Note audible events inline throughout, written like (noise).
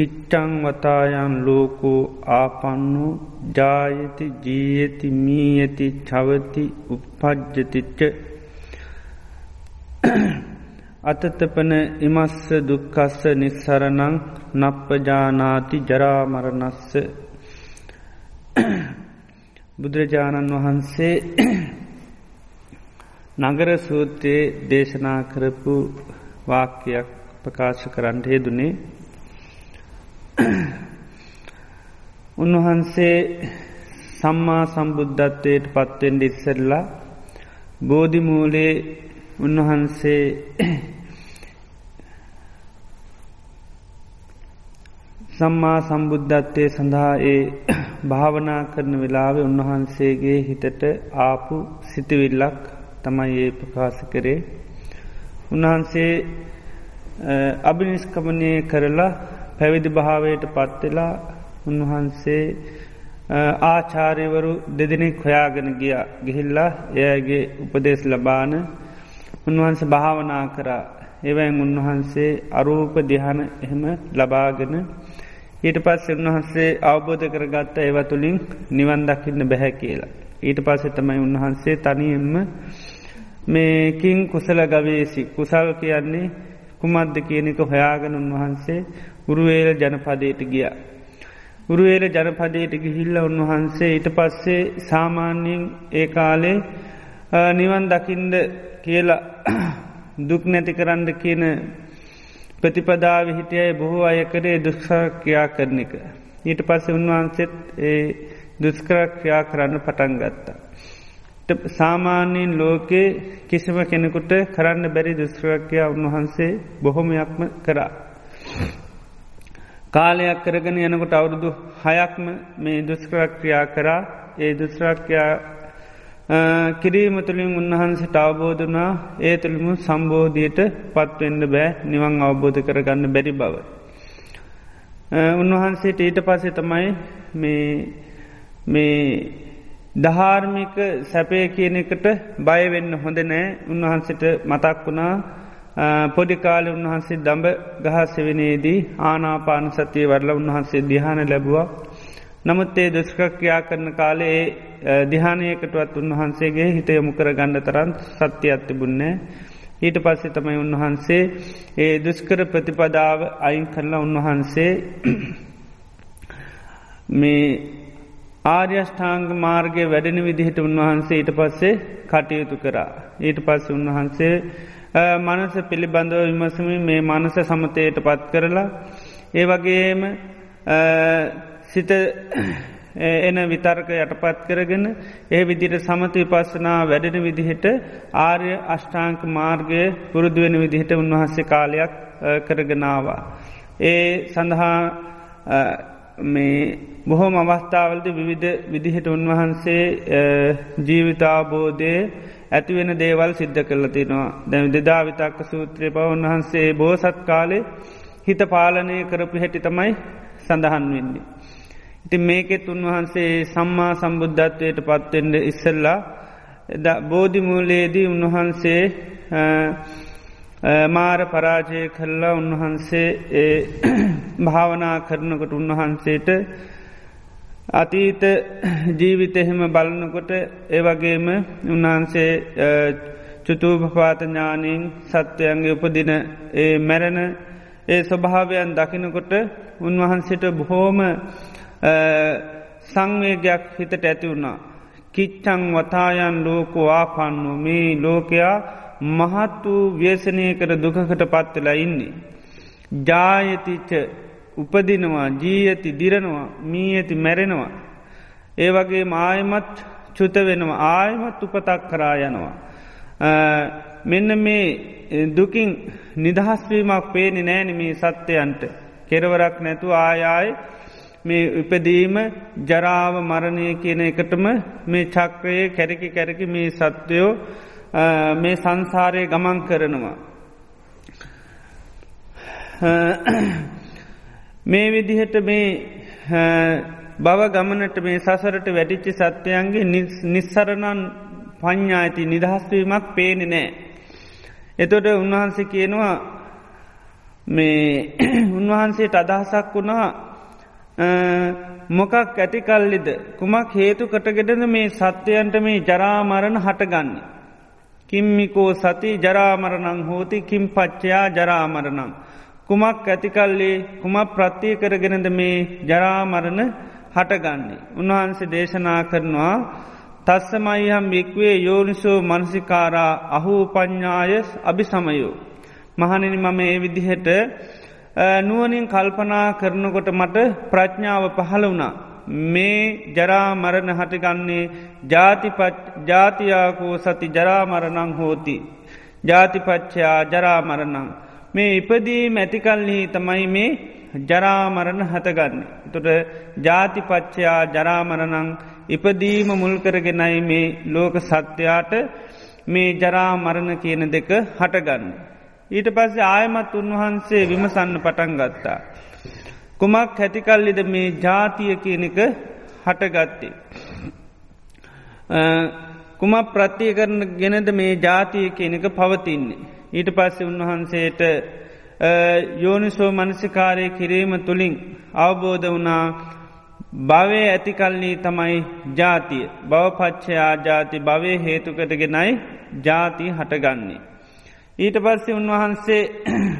කිච්චං වතායන් ලෝකෝ ආපන්නු ජායති ජීයති මීයති චවති උපපජ්ජතිච්ච අතතපන ඉමස්ස දුක්කස්ස නිස්සරණං නප්පජානාති ජරාමරණස්ස බුදුරජාණන් වහන්සේ නගර සූත්‍රයේ දේශනා කරපු වාක්‍යයක් ප්‍රකාශ කරන්න හෙදුනේ (clears throat) උන්වහන්සේ සම්මා සම්බුද්ධත්වයට පත්වෙන්ඩ ඉස්සරලා බෝධිමූලේ උන්වහන්සේ (clears throat) සම්මා සම්බුද්ධත්වය සඳහා ඒ (clears throat) භාවනා කරන වෙලාව උන්වහන්සේගේ හිතට ආපු සිතවිල්ලක් තමයි ඒ ප්‍රකාශ කරේ. උන්වහන්සේ අභිනිස්කමනය කරලා පැවිදි භාවයට පත්වෙලා උන්වහන්සේ ආචාරයවරු දෙදෙනෙක් හොයාගෙන ගිය. ගිහිල්ලා එයගේ උපදේශ ලබාන උන්වහන්ස භාවනා කරා. එවැන් උන්වහන්සේ අරූප දිහන එහෙම ලබාගෙන ඊට පස් උන්වහන්සේ අවබෝධ කරගත්ත ඒවතුළින් නිවන් දකින්න බැහැ කියලා. ඊට පස්සේ තමයි උන්වහන්සේ තනියෙන්ම මේකින් කුසල ගවේසි කුසල් කියන්නේ කුමද්ද කියනෙක හොයාගෙන උන්වහන්සේ උරුවේල ජනපදයට ගිය. උරුවේල ජනපදයට ගිහිල්ල උන්වහන්සේ ඊට පස්සේ සාමාන්‍යයෙන් ඒ කාලේ නිවන් දකිින්ද කියලා (clears throat) දුක් නැති කරන්න කියන ප්‍රතිපදාව හිටියයි බොහෝ අය කරේ දුක්ෂක්‍යා කරන එක. ඊට පස්සේ උන්වහන්සෙත් ඒ දුස්කරක්‍යා කරන්න පටන් ගත්තා. සාමාන්‍යයෙන් ලෝකයේ කිසිම කෙනෙකුට කරන්න බැරි දුස්ක්‍රක්‍යා උන්වහන්සේ බොහොමයක්ම කරා. කාලයක් කරගෙන යනකොට අවුරුදු හයක්ම මේ දුස්ක්‍රක්‍රියා කරා. ඒ දුස්්‍රක්්‍යයා කිරීම තුළින් උන්වහන්සට අවබෝධනා ඒ තුළිමු සම්බෝධයට පත්වෙන්න බෑ. නිවන් අවබෝධ කරගන්න බැරි බව. උන්වහන්සේට ඊට පසේ තමයි මේ දහාර්මික සැපය කියන එකට බයවෙන්න හොඳ නෑ. උන්වහන්සට මතක් වුණා. පොඩිකාල උන්වහන්සේ දඹ ගහසවෙනේදී ආනාපාන සතිය වරල උන්වහන්සේ දිහාන ලැබවා. නමුත් ඒ දුෂ්කක්‍යා කරන කාලේ දිහානයකටවත් උන්වහන්සේගේ හිත යොමු කර ගණ්ඩ තරන් සත්‍ය අත්තිබුන්නේ. ඊට පස්සේ තමයි උන්වහන්සේ ඒ දුෂ්කර ප්‍රතිපදාව අයින් කරලා උන්වහන්සේ (clears throat) මේ ආර්යෂ්ඨාංග මාර්ගය වැඩෙන විදිහට උන්වහන්සේ ඊට පස්සේ කටයුතු කරා. ඊට පස්සේ උන්වහන්සේ මනස පිළිබඳව විමසම මේ මනස සමතයට පත් කරලා ඒ වගේම සිත එන විතර්ක යටපත් කරගෙන ඒ විදිට සමත විපස්සනා වැඩෙන විදිහට ආර්ය අෂ්ඨාංක මාර්ගය පුරුදුවෙන විදිහට උන්වහන්සේ කාලයක් කරගෙනවා. ඒ සඳහා මේ බොහෝම අවස්ථාවලද විවිධ විදිහට උන්වහන්සේ ජීවිතාබෝධය ඇතිවෙන දේවල් සිද්ධ කරල තිනවා දැම දෙදා විතක්ක සූත්‍රය පව උන්වහන්සේ බෝසත් කාලේ හිත පාලනය කරපු හැටි තමයි සඳහන් වෙන්නේ. ඉති මේකෙත් උන්වහන්සේ සම්මා සම්බුද්ධත්වයට පත්වෙන්ඩ ඉස්සල්ලා බෝධිමූලයේදී උන්වහන්සේ මාර පරාජය කල්ලා උන්වහන්සේ (clears throat) භාවනා කරනකොට උන්වහන්සේට අතීත ජීවිත එහෙම බලනකොට ඒවගේම උන්වහන්සේ චුතුූපපාතඥානීන් සත්‍යයන්ගේ උපදින ඒ මැරණ ඒ ස්වභාවයන් දකිනකොට උන්වහන්සේට බොහෝම සංවේගයක් හිතට ඇති වුණා. කිච්චං වතායන් ලෝකෝ ආපන්නු මේ ලෝකයා මහත් වූ ව්‍යසනය කර දුකකට පත්වෙලා ඉන්නේ. ජායතිච උපදිනවා ජී ඇති දිරනවා මී ඇති මැරෙනවා. ඒ වගේ ආයමත් චුත වෙනවා ආයමත් උපතක් කරා යනවා. මෙන්න මේ දුකින් නිදහස්වීමක් පේනි නෑන මේ සත්‍යයන්ට කෙරවරක් නැතු ආයායි මේ උපදීම ජරාව මරණය කියන එකටම මේ චක්‍රයේ කැරකි කැරකි මේ සත්වයෝ මේ සංසාරය ගමන් කරනවා. මේ විදිහට මේ බව ගමනට මේ සසරට වැඩිච්චි සත්‍යයන්ගේ නිස්සරණන් පඤ්ඥා ඇති නිදහස්වීමක් පේනෙ නෑ. එතොට උන්වහන්සේ කියනවා මේ (clears throat) උන්වහන්සේට අදහසක් වුණා මොකක් ඇතිකල්ලිද කුමක් හේතු කටගෙටද මේ සත්‍යයන්ට මේ ජරාමරණ හටගන්න. කිම්මිකෝ සති ජරාමරණං හෝති කිම් පච්චයා ජරාමරණං. කුමක් ඇතිකල්ලේ කුමක් ප්‍රත්තිය කරගෙනද මේ ජරාමරණ හටගන්නේ. උන්වහන්සේ දේශනා කරනවා තස්සමයිහම් වික්වේ යෝනිසෝ මනසිකාරා අහූ පඤ්ඥාය අභි සමයෝ. මහනිනි මම ඒ විදිහට නුවනින් කල්පනා කරනකොට මට ප්‍රඥාව පහළ වුණා. මේ ජරාමරණ හටගන්නේ ජාතියාකෝ සති ජරාමරණං හෝති. ජාතිපච්චයා ජරාමරණං. මේ ඉපදී මැතිකල්හි තමයි මේ ජරාමරණ හතගන්න. තුට ජාතිපච්චයා ජරාමරණං ඉපදීම මුල්කරගෙනයි මේ ලෝක සත්‍යයාට මේ ජරාමරණ කියන දෙක හටගන්න. ඊට පස්සේ ආයමත් උන්වහන්සේ විමසන්න පටන් ගත්තා. කුමක් හැතිකල්ලිද මේ ජාතිය කියනක හටගත්තේ. කුමක් ප්‍රත්තිය කරන ගෙනද මේ ජාතිය කියනක පවතින්නේ. ඊට පස්සේ උන්වහන්සේට යෝනිසෝ මනසිකාරය කිරීම තුළින් අවබෝධ වනා භවය ඇතිකල්ලී තමයි ජාතිය බවපච්චයා ජාති භවය හේතුකටගෙනයි ජාති හටගන්නේ. ඊට පස්සේ උන්වහන්සේ (clears throat)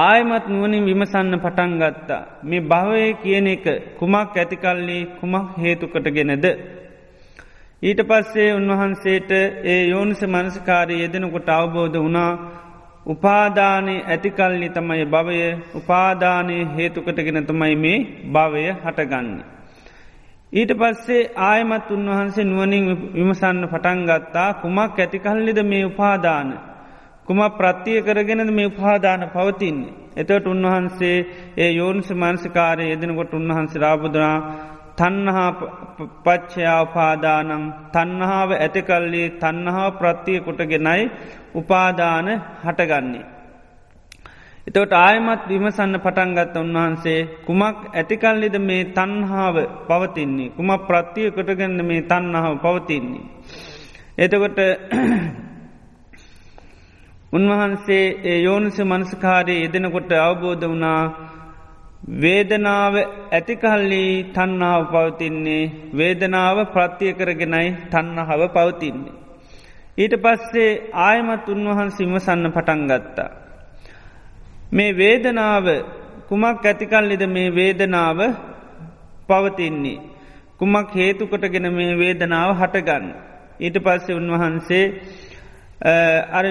ආයමත් නුවනින් විමසන්න පටන් ගත්තා. මේ භවය කියන එක කුමක් ඇතිකල්ලි කුමක් හේතුකටගෙනද. ඊට පස්සේ උන්වහන්සේට ඒ යෝනිස මනස්කාරය යෙදෙනකොට අවබෝධ වනා උපාදානය ඇතිකල්ලි තමයි භවය උපාදානය හේතුකටගෙන තමයි මේ භවය හටගන්නේ. ඊට පස්සේ ආයමත් උන්වහන්සේ නුවනින් විමසන්න පටන් ගත්තා කුමක් ඇතිකල්ලිද මේ උපාදාන. කුම ප්‍රත්තිය කරගෙනද මේ උපාදාන පවතින්නේ. එතට උන්වහන්සේ ඒ යෝනිස මන්සිකාරය යෙදෙනකොට උන්වහන්සේ රාබුදුනා තන්නහා පච්චයා උපාදානං තන්නහාාව ඇතිකල්ලි තන්නහා ප්‍රත්තිය කොටගෙනයි උපාදාන හටගන්නේ. එතවට ආයමත් විමසන්න පටන්ගත්ත උන්වහන්සේ කුමක් ඇතිකල්ලිද මේ තන්හාාව පවතින්නේ කුම ප්‍රත්තිය කොටගන්න මේ තන්නාව පවතින්නේ. එතකොට (clears throat) උන්වහන්සේ ඒ යෝනිස මනස්කාරය යෙදෙනකොට අවබෝධ වනා වේදනාව ඇතිකල්ලි තන්නාව පවතින්නේ වේදනාව ප්‍රත්තිය කරගෙනයි තන්නහව පවතින්නේ. ඊට පස්සේ ආයමත් උන්වහන්ස විමසන්න පටන් ගත්තා. මේ වේදනාව කුමක් ඇතිකල්ලිද මේ වේදනාව පවතින්නේ. කුමක් හේතුකොටගෙන මේ වේදනාව හටගන්න. ඊට පස්සේ උන්වහන්සේ අර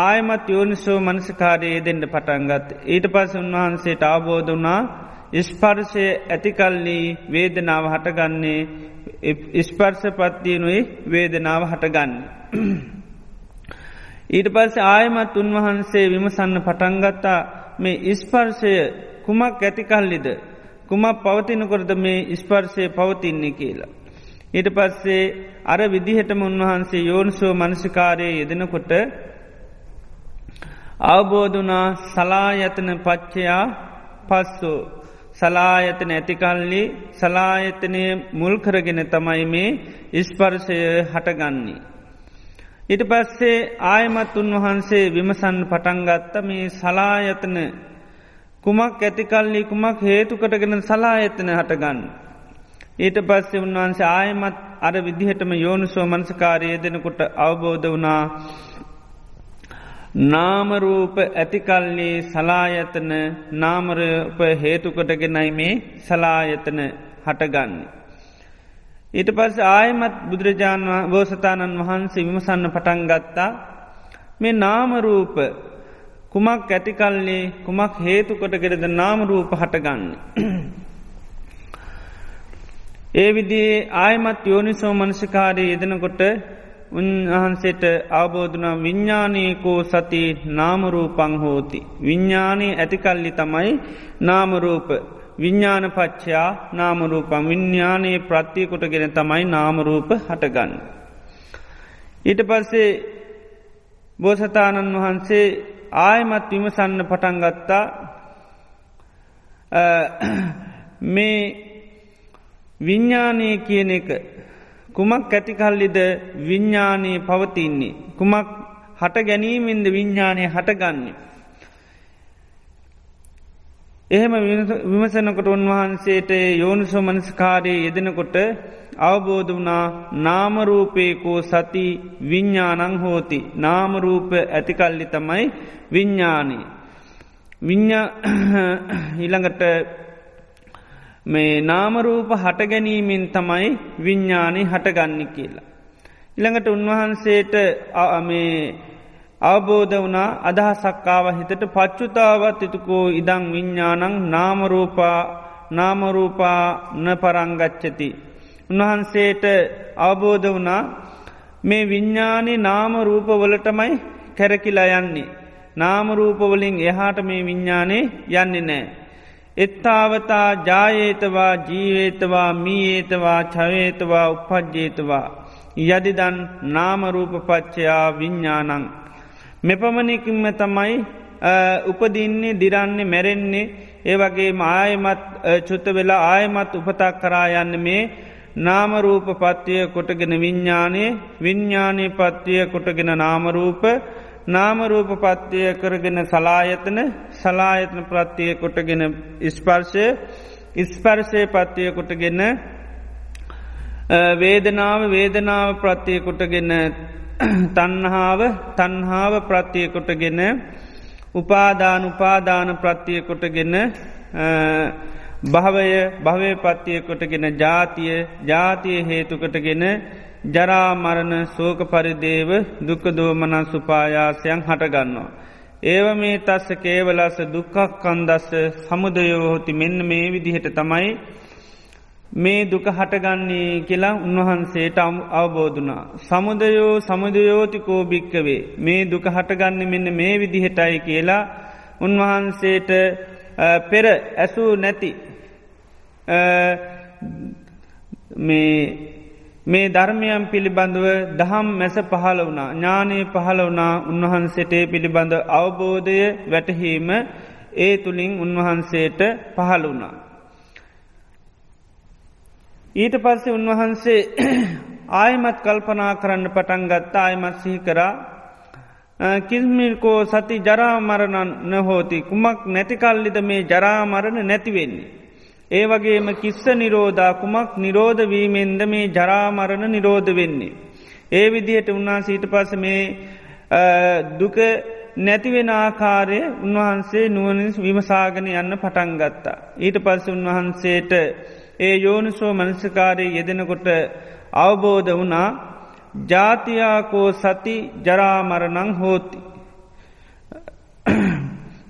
ආයමත් යෝනිසෝ මනසකාරයේ දෙන්න පටන්ගත්. ඊට පස් උන්වහන්සේට අවබෝධ වනා ස්පර්ශය ඇතිකල්ලී වේදනාව හටගන්නේ ස්පර්ශ පත්තියනුයි වේදනාව හටගන්න. ඊට පස්ස ආයමත් උන්වහන්සේ විමසන්න පටන්ගත්තා මේ ඉස්පර්ශය කුමක් ඇතිකල්ලිද කුමක් පවතිනකොරද මේ ඉස්පර්ශය පවතින්නේ කියලා. ඊට පස්සේ අර විදිහටම උන්වහන්සේ යෝනිසෝ මනසිකාරය යෙදෙනකොට අවබෝධනා සලායතන පච්චයා පස්සෝ සලායතන ඇතිකල්ලි සලායතනය මුල් කරගෙන තමයි මේ ඉස්පර්ශය හටගන්නේ. ඉට පස්සේ ආයමත් උන්වහන්සේ විමසන් පටන්ගත්ත මේ සලායතන කුමක් ඇතිකල්ලි කුමක් හේතුකටගෙන සලායතන හටගන්න. ඊට පස්සේ උන්වහන්සේ ආයමත් අර විදිහටම යෝනුසෝ මන්සකාරය දෙනකොට අවබෝධ වනා නාමරූප ඇතිකල්ලි සලායතන නාමරූප හේතුකොටගෙනයි මේ සලායතන හටගන්නේ. ඊට පස් ආයමත් බුදුරජාණන් බෝසතාණන් වහන්සේ විමසන්න පටන් ගත්තා මේ නාමරූප කුමක් ඇතිකල්ලේ කුමක් හේතුකොට ගෙරද නාමරූප හටගන්න. ඒ විදිේ ආයමත් යෝනිසෝ මනසිකාරය යෙදෙනකොට උන්වහන්සේට අවබෝධනා විඤ්ඥානයකෝ සති නාමරූපං හෝති. විඤ්ඥානී ඇතිකල්ලි තමයි නාමරූප විඤ්ඥාන පච්චයා නාමරූපම් විඤ්ඥානයේ ප්‍රත්තියකොටගෙන තමයි නාමරූප හටගන්න. ඊට පස්සේ බෝසතාණන් වහන්සේ ආයමත් විමසන්න පටන්ගත්තා මේ විඤ්ඥානය කියන එක කුමක් ඇතිකල්ලිද විඤ්ඥානයේ පවතින්නේ. කුමක් හට ගැනීමෙන්ද විඤ්ඥානය හටගන්නේ. එහෙම විමසනකොට උන්වහන්සේට යෝනිසෝ මනස්කාරයේ යෙදෙනකොට අවබෝධ වනා නාමරූපයකෝ සති විඤ්ඥානං හෝති. නාමරූප ඇතිකල්ලි තමයි විඤ්ඥානී. (coughs) ඊළඟට මේ නාමරූප හටගැනීමෙන් තමයි විඤ්ඥානය හටගන්න කියලා. ඉළඟට උන්වහන්සේට මේ අවබෝධ වනා අදහසක්කාව හිතට පච්චුතාවත් යුතුකෝ ඉදං විඤ්ඥානං නාමරූපා නාමරූපා න පරංගච්චති. උන්වහන්සේට අවබෝධ වනා මේ විඤ්ඥානි නාමරූපවලටමයි කැරකිලා යන්නේ. නාමරූපවලින් එහාට මේ විඤ්ඥානේ යන්නේ නෑ. එත්තාවතා ජායේතවා ජීවේතවා මීඒතවා චවේතවා උපද්ජේතවා යදිදන් නාමරූපපච්චයා විඤ්ඥානං. මෙපමණකින්ම තමයි උපදින්නේ දිරන්නේ මැරෙන්නේ. ඒ වගේ ආයමත් චුත්ත වෙලා ආයමත් උපතක් කරා යන්න මේ නාමරූප පත්තිය කොටගෙන විඤ්ඥානය විඤ්ඥානය පත්තිය කොටගෙන නාමරූප. නාමරූප පත්තිය කරගෙන සලායතන සලායතන ප්‍රත්තිය කොටගෙන ඉස්පර්ශය ඉස්පර්ශය පත්තිය කොටගෙන වේදනාව වේදනාව ප්‍රත්තිය කොටගෙන තන්හාාව තන්හාාව ප්‍රත්තිය කොටගෙන උපාදාන උපාදාන ප්‍රත්තිය කොටගෙන භවය භවය පත්තිය කොටගෙන ජාතිය ජාතිය හේතුකටගෙන ජරාමරණ සෝක පරිදේව දුකදෝමනන් සුපායාසයන් හටගන්නවා. ඒව මේ තස්ස කේවලස දුක්කක් කන්දස්ස සමුදයෝහොති මෙන්න මේ විදිහට තමයි මේ දුක හටගන්නේ කියලා උන්වහන්සේට අවබෝධනා. සමුදයෝ සමුදයෝතිකෝ භික්කවේ මේ දුක හටගන්න මෙන්න මේ විදිහටයි කියලා උන්වහන්සේට පෙර ඇසූ නැති මේ මේ ධර්මයන් පිළිබඳව දහම් මැස පහල වුණා. ඥානය පහල වුණා. උන්වහන්සේටේ පිළිබඳ අවබෝධය වැටහීම ඒ තුළින් උන්වහන්සේට පහල වුණා. ඊට පස්සේ උන්වහන්සේ (clears throat) ආයමත් කල්පනා කරන්න පටන් ගත්තා. අයමත් සිහි කරා. කිස්මිල්කෝ සති ජරාමරණන් නහෝති. කුමක් නැතිකල්ලිද මේ ජරාමරණ නැතිවෙන්නේ. ඒ වගේම කිස්ස නිරෝධා කුමක් නිරෝධවීමෙන්ද මේ ජරාමරණ නිරෝධ වෙන්නේ. ඒ විදිහට උන්වහන්සීට පස මේ දුක නැතිවෙන ආකාරය උන්වහන්සේ නුවනින් විමසාගෙන යන්න පටන් ගත්තා. ඊට පස්ස උන්වහන්සේට ඒ යෝනිසෝ මනසකාරය යෙදෙනකොට අවබෝධ වනා ජාතියාකෝ සති ජරාමරණං හෝති.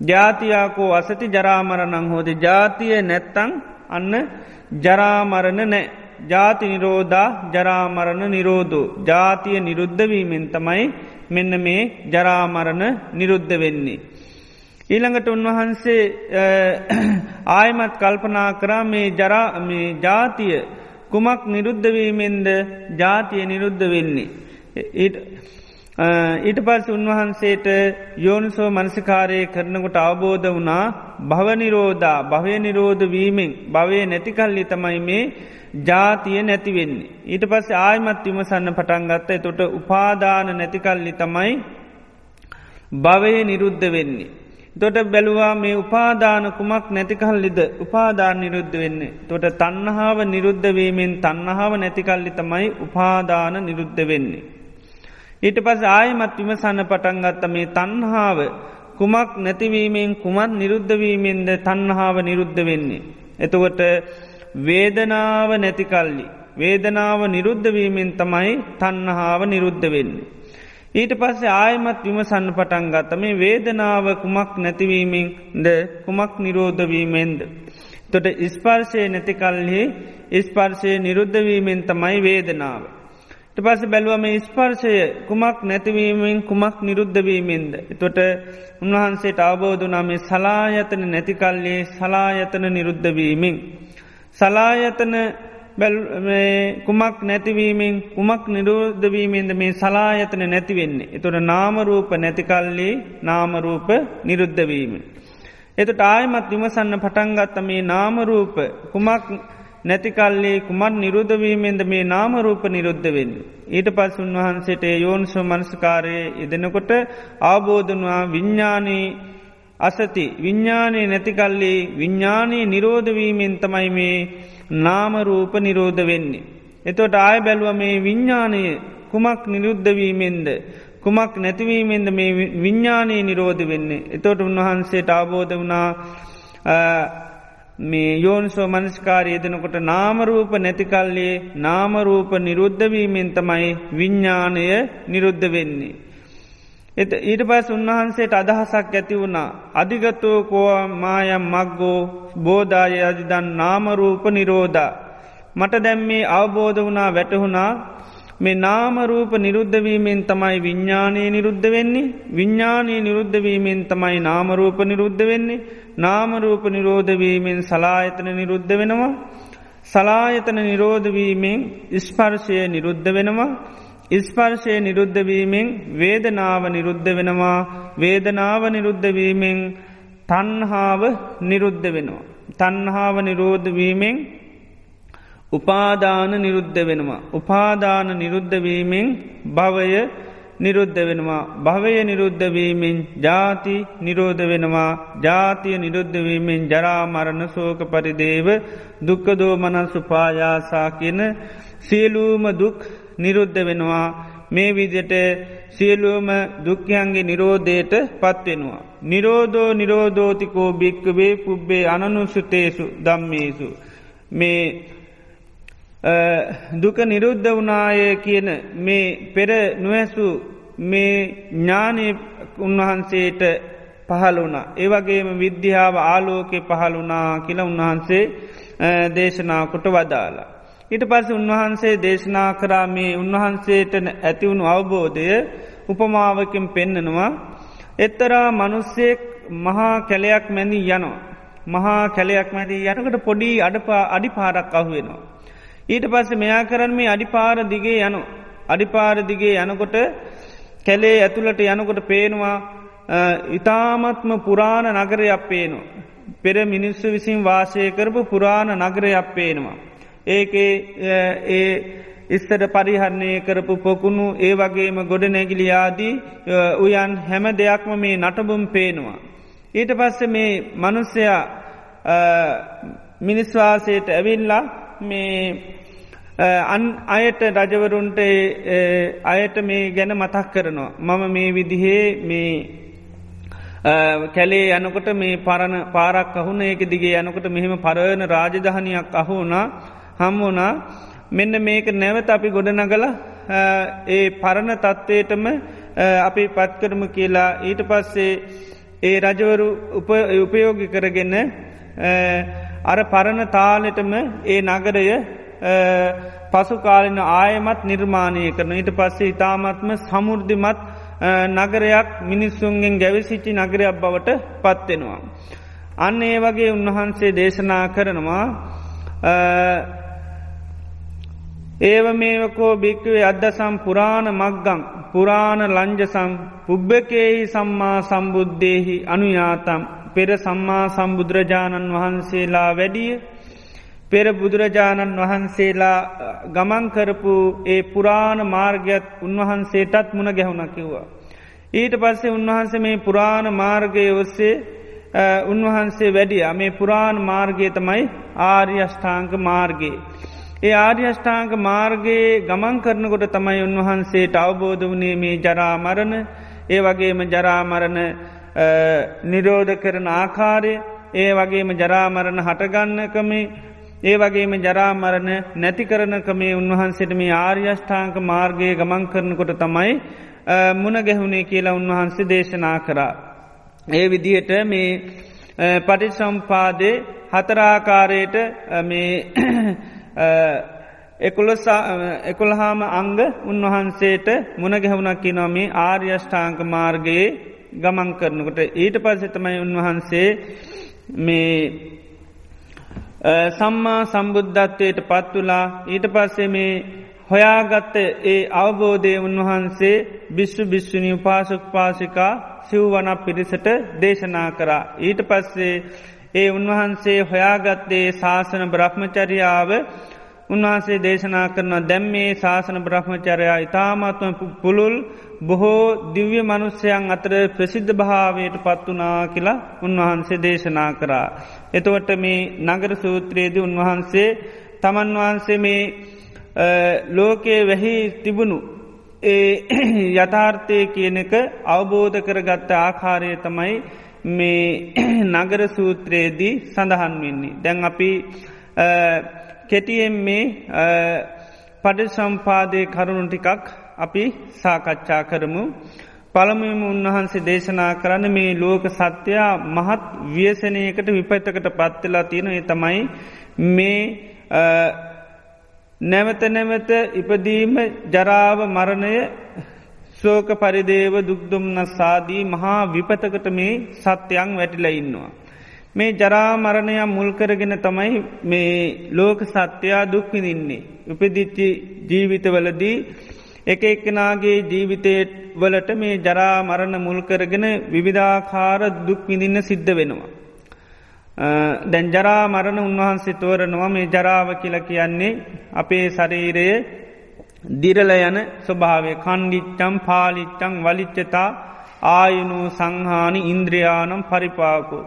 ජාතියාකෝ අසති ජරාමරණං හෝද ජාතිය නැත්තං අන්න ජරාමරණ නෑ. ජාති නිරෝධා ජරාමරණ නිරෝධෝ. ජාතිය නිරුද්ධවීමෙන් තමයි මෙන්න මේ ජරාමරණ නිරුද්ධ වෙන්නේ. ඊළඟට උන්වහන්සේ ආයමත් කල්පනා කරා මේ ජරා මේ ජාතිය කුමක් නිරුද්ධවීමෙන්ද ජාතිය නිරුද්ධ වෙන්නේ. ඊට පස් උන්වහන්සේට යෝනිසෝ මනසිකාරය කරනකොට අවබෝධ වනා භවනිරෝධා භවය නිරෝධ වීමෙන් භවය නැතිකල්ලි තමයි මේ ජාතිය නැතිවෙන්නේ. ඊට පස්ස ආයමත් විමසන්න පටන්ගත්ත තොට උපාදාන නැතිකල්ලි තමයි භවය නිරුද්ධ වෙන්නේ. තොට බැලුවා මේ උපාදාන කුමක් නැතිකල්ලිද උපාදාන නිරුද්ධ වෙන්නේ. තොට තන්නහාාව නිරුද්ධවීමෙන් තන්නහාාව නැතිකල්ලි තමයි උපාදාන නිරුද්ධ වෙන්නේ. ඊට පස් ආයමත් විමසන්න පටන්ගත්ත මේ තන්හාාව කුමක් නැතිවීමෙන් කුමත් නිරුද්ධවීමෙන්ද තන්හාාව නිරුද්ධ වෙන්නේ. එතකොට වේදනාව නැතිකල්ලි. වේදනාව නිරුද්ධවීමෙන් තමයි තන්නහාාව නිරුද්ධ වෙන්නේ. ඊට පස්සේ ආයමත් විමසන්න පටන්ගත්ත මේ වේදනාව කුමක් නැතිවීමෙන්ද කුමක් නිරෝධවීමෙන්ද. තොට ඉස්පර්ශය නැතිකල්හි ඉස්පර්ශය නිරුද්ධවීමෙන් තමයි වේදනාව. පස බැලුවම ස්පර්ශය කුමක් නැතිවීමෙන් කුමක් නිරුද්ධවීමෙන්ද. එතොට උන්වහන්සේට අවබෝධනාමේ සලායතන නැතිකල්ලේ සලායතන නිරුද්ධවීමෙන්. සලායතන කුමක් නැතිවීමෙන් කුමක් නිරෝධවීමෙන්ද මේ සලායතන නැතිවෙන්නේ. එතොට නාමරූප නැතිකල්ලේ නාමරූප නිරුද්ධවීම. එතට ආයමත් විමසන්න පටන්ගත්ත මේ නාමරූප කුමක් නැතිකල්ලේ කුමත් නිරුද්ධවීමෙන්ද මේ නාමරූප නිරුද්ධ වෙන්න. ඊට පස් උන්වහන්සේට යෝන්සෝ මනස්කාරය යෙදෙනකොට ආබෝධනවා විඤ්ඥානී අසති විඤ්ඥානය නැතිකල්ලේ විඤ්ඥානී නිරෝධවීමෙන් තමයි මේ නාමරූප නිරෝධ වෙන්නේ. එතොට ආය බැලුව මේ විඤ්ඥානය කුමක් නිරුද්ධවීමෙන්ද. කුමක් නැතිවීමෙන්ද මේ විඤ්ඥානයේ නිරෝධ වෙන්නේ. එතොට උන්වහන්සේට අවබෝධ වනා මේ යෝන්සෝ මනස්කාරය යෙදෙනකොට නාමරූප නැතිකල්ලේ නාමරූප නිරුද්ධවීමෙන් තමයි විඤ්ඥානය නිරුද්ධ වෙන්නේ. එත ඊට පස් උන්වහන්සේට අදහසක් ඇති වුණා. අධිගතෝ කෝව මායම් මක්ගෝ බෝධාය අධිදන් නාමරූප නිරෝධා. මට දැම්මේ අවබෝධ වුණා වැටහුණා මේ නාමරූප නිරුද්ධවීමෙන් තමයි විඤ්ඥානය නිරුද්ධ වෙන්නේ විඤ්ඥානය නිරුද්ධවීමෙන් තමයි නාමරූප නිරුද්ධ වෙන්නේ නාමරූප නිරෝධවීමෙන් සලායතන නිරුද්ධ වෙනවා සලායතන නිරෝධවීමෙන් ඉස්පර්ශය නිරුද්ධ වෙනවා ඉස්පර්ශය නිරුද්ධවීමෙන් වේදනාව නිරුද්ධ වෙනවා වේදනාව නිරුද්ධවීමෙන් තන්හාාව නිරුද්ධ වෙනවා. තන්හාාව නිරෝධවීමෙන් උපාදාන නිරුද්ධ වෙනවා. උපාදාන නිරුද්ධවීමෙන් භවය නිරුද්ධ වෙනවා. භවය නිරුද්ධවීමෙන් ජාති නිරෝධ වෙනවා ජාතිය නිරුද්ධවීමෙන් ජරාමරණ සෝක පරිදේව දුක්කදෝ මනස් උපායාසා කියන සියලූම දුක් නිරුද්ධ වෙනවා මේ විදිට සියලුවම දුක්්‍යයන්ගේ නිරෝධයට පත්වෙනවා. නිරෝධෝ නිරෝධෝතිකෝ භික්කවේ පුබ්බේ අනනුසුතේසු දම්මේසු. මේ දුක නිරුද්ධ වනාය කියන මේ පෙර නොවැසු මේ ඥානය උන්වහන්සේට පහළ වුණ. ඒවගේම විද්‍යාව ආලෝකෙ පහළුනා කියල උන්වහන්සේ දේශනාකොට වදාලා. ඊට පස උන්වහන්සේ දේශනා කරාමේ උන්වහන්සේට ඇතිවුණු අවබෝධය උපමාවකින් පෙන්නනවා. එත්තරා මනුස්සෙක් මහා කැලයක් මැඳී යනවා. මහා කැලයක් මැදී යනකට පොඩි අඩපා අඩි පාරක් අහුවෙනවා. ඊට පස්ස මෙයා කරන්න මේ අඩිපාර දිගේ යනු. අඩිපාර දිගේ යනකොට කැලේ ඇතුළට යනකොට පේනවා ඉතාමත්ම පුරාණ නගරයක් පේනු. පෙර මිනිස්සු විසින් වාසය කරපු පුරාණ නගරයක් පේනවා. ඒකේ ඒ ඉස්සට පරිහරණය කරපු පොකුණු ඒ වගේම ගොඩ නැගිලියාදී උයන් හැම දෙයක්ම මේ නටබුම් පේනවා. ඊට පස්ස මේ මනුස්සයා මිනිස්වාසයට ඇවිල්ලා මේ අන් අයට රජවරුන්ට අයට මේ ගැන මතක් කරනවා. මම මේ විදිහේ මේ කැලේ යනකොට මේ පරණ පාරක් අහුන ඒක දිගේ යනකොට මෙහෙම පරණ රාජධහනයක් අහුුණා හම්මුණා මෙන්න මේක නැවත අපි ගොඩනගල ඒ පරණ තත්ත්වයටම අපි පත්කරම කියලා ඊට පස්සේ ඒ රජවරු උපයෝගි කරගෙන අර පරණ තාලෙටම ඒ නගරය පසුකාලන ආයමත් නිර්මාණය කරන ඊට පස්සේ ඉතාමත්ම සමුෘද්ධිමත් නගරයක් මිනිස්සුන්ගෙන් ගැවිසිච්චි නගරයක් බවට පත්වෙනවා. අන්න ඒ වගේ උන්වහන්සේ දේශනා කරනවා ඒව මේවකෝ භික්කවේ අදසම් පුරාණ මක්ගං පුරාණ ලංජසම් පුබ්බකෙහි සම්මා සම්බුද්ධයෙහි අනුයාතම් පෙර සම්මා සම්බුදුරජාණන් වහන්සේලා වැඩිය පෙර බුදුරජාණන් වහන්සේලා ගමන්කරපු ඒ පුරාණ මාර්ගයත් උන්වහන්සේටත් මුණ ගැහුණ කිව්වා. ඊට පස්සේ උන්වහන්සේ මේ පුරාණ මාර්ගය ඔස්සේ උන්වහන්සේ වැඩිය මේ පුරාණ මාර්ගය තමයි ආර්යෂ්ඨාංක මාර්ගයේ. ඒ ආර්යෂ්ඨාංක මාර්ගයේ ගමන් කරනකොට තමයි උන්වහන්සේට අවබෝධ වනේ මේ ජරාමරණ ඒ වගේම ජරාමරණ නිරෝධ කරන ආකාරය ඒ වගේම ජරාමරණ හටගන්නකමේ ඒ වගේම ජරාමරණ නැති කරනකමේ උන්වහන්සේට මේ ආර්යෂ්ඨාංක මාර්ගය ගමන් කරනකොට තමයි මුණ ගැහුණේ කියලා උන්වහන්සේ දේශනා කරා. ඒ විදිහට මේ පටිසම්පාදේ හතරාකාරයට මේ එකොළහාම අංග උන්වහන්සේට මුණගැහුණක් නොමේ ආර්යෂ්ඨාංක මාර්ගයේ ගමන් කරනකොට ඊට පස්සෙතමයි උන්වහන්සේ මේ සම්මා සම්බුද්ධත්වයට පත්තුලා ඊට පස්සේ මේ හොයාගත්ත ඒ අවබෝධය උන්වහන්සේ බිශ්ව භිශ්වනී උපාසුක් පාසිකා සිව්වන පිරිසට දේශනා කරා. ඊට පස්සේ ඒ උන්වහන්සේ හොයාගත්තේ ශාසන බ්‍රහ්මචරියාව උන්වහන්සේ දේශනා කරන දැම් මේ ශාසන බ්‍රහ්මචරයා ඉතාමත්ම පුළුල් බොහෝ දිව්‍ය මනුස්්‍යයන් අතර ප්‍රසිද්ධ භාවයට පත්වනා කියලා උන්වහන්සේ දේශනා කරා. එතුවට මේ නගර සූත්‍රයේද උන්වහන්සේ තමන් වහන්සේ මේ ලෝකයේ වැහි තිබුණු ඒ (clears throat) යථාර්ථය කියන එක අවබෝධ කරගත්ත ආකාරය තමයි මේ (clears throat) නගර සූත්‍රයේදී සඳහන් වෙන්නේ. දැන් අපි කෙටියෙන් මේ පඩ සම්පාදය කරුණු ටිකක් අපි සාකච්ඡා කරමු. පළමුම උන්වහන්සේ දේශනා කරන්න මේ ලෝක සත්‍යයා මහත් ව්‍යසනයකට විපතකට පත්වෙලා තියෙන තමයි මේ නැවත නැවත ඉපදීම ජරාව මරණය සෝක පරිදේව දුක්දුම්න සාදී මහා විපතකට මේ සත්‍යයන් වැටිල ඉන්නවා. මේ ජරාමරණයක් මුල්කරගෙන තමයි මේ ලෝක සත්‍යයා දුක්විදින්නේ. උපදිච්චි ජීවිතවලදී එක එක්කනාගේ ජීවිතයට වලට මේ ජරාමරණ මුල්කරගෙන විවිධාකාර දුක්විදින්න සිද්ධ වෙනවා. දැන් ජරා මරණ උන්වහන්සේ තෝරනවා මේ ජරාව කියල කියන්නේ අපේ ශරීරයේ දිරල යන ස්වභාවය කණ්ඩිච්චම් පාලිච්චං වලිච්චතා ආයුනු සංහානි ඉන්ද්‍රයානම් පරිපාකෝ.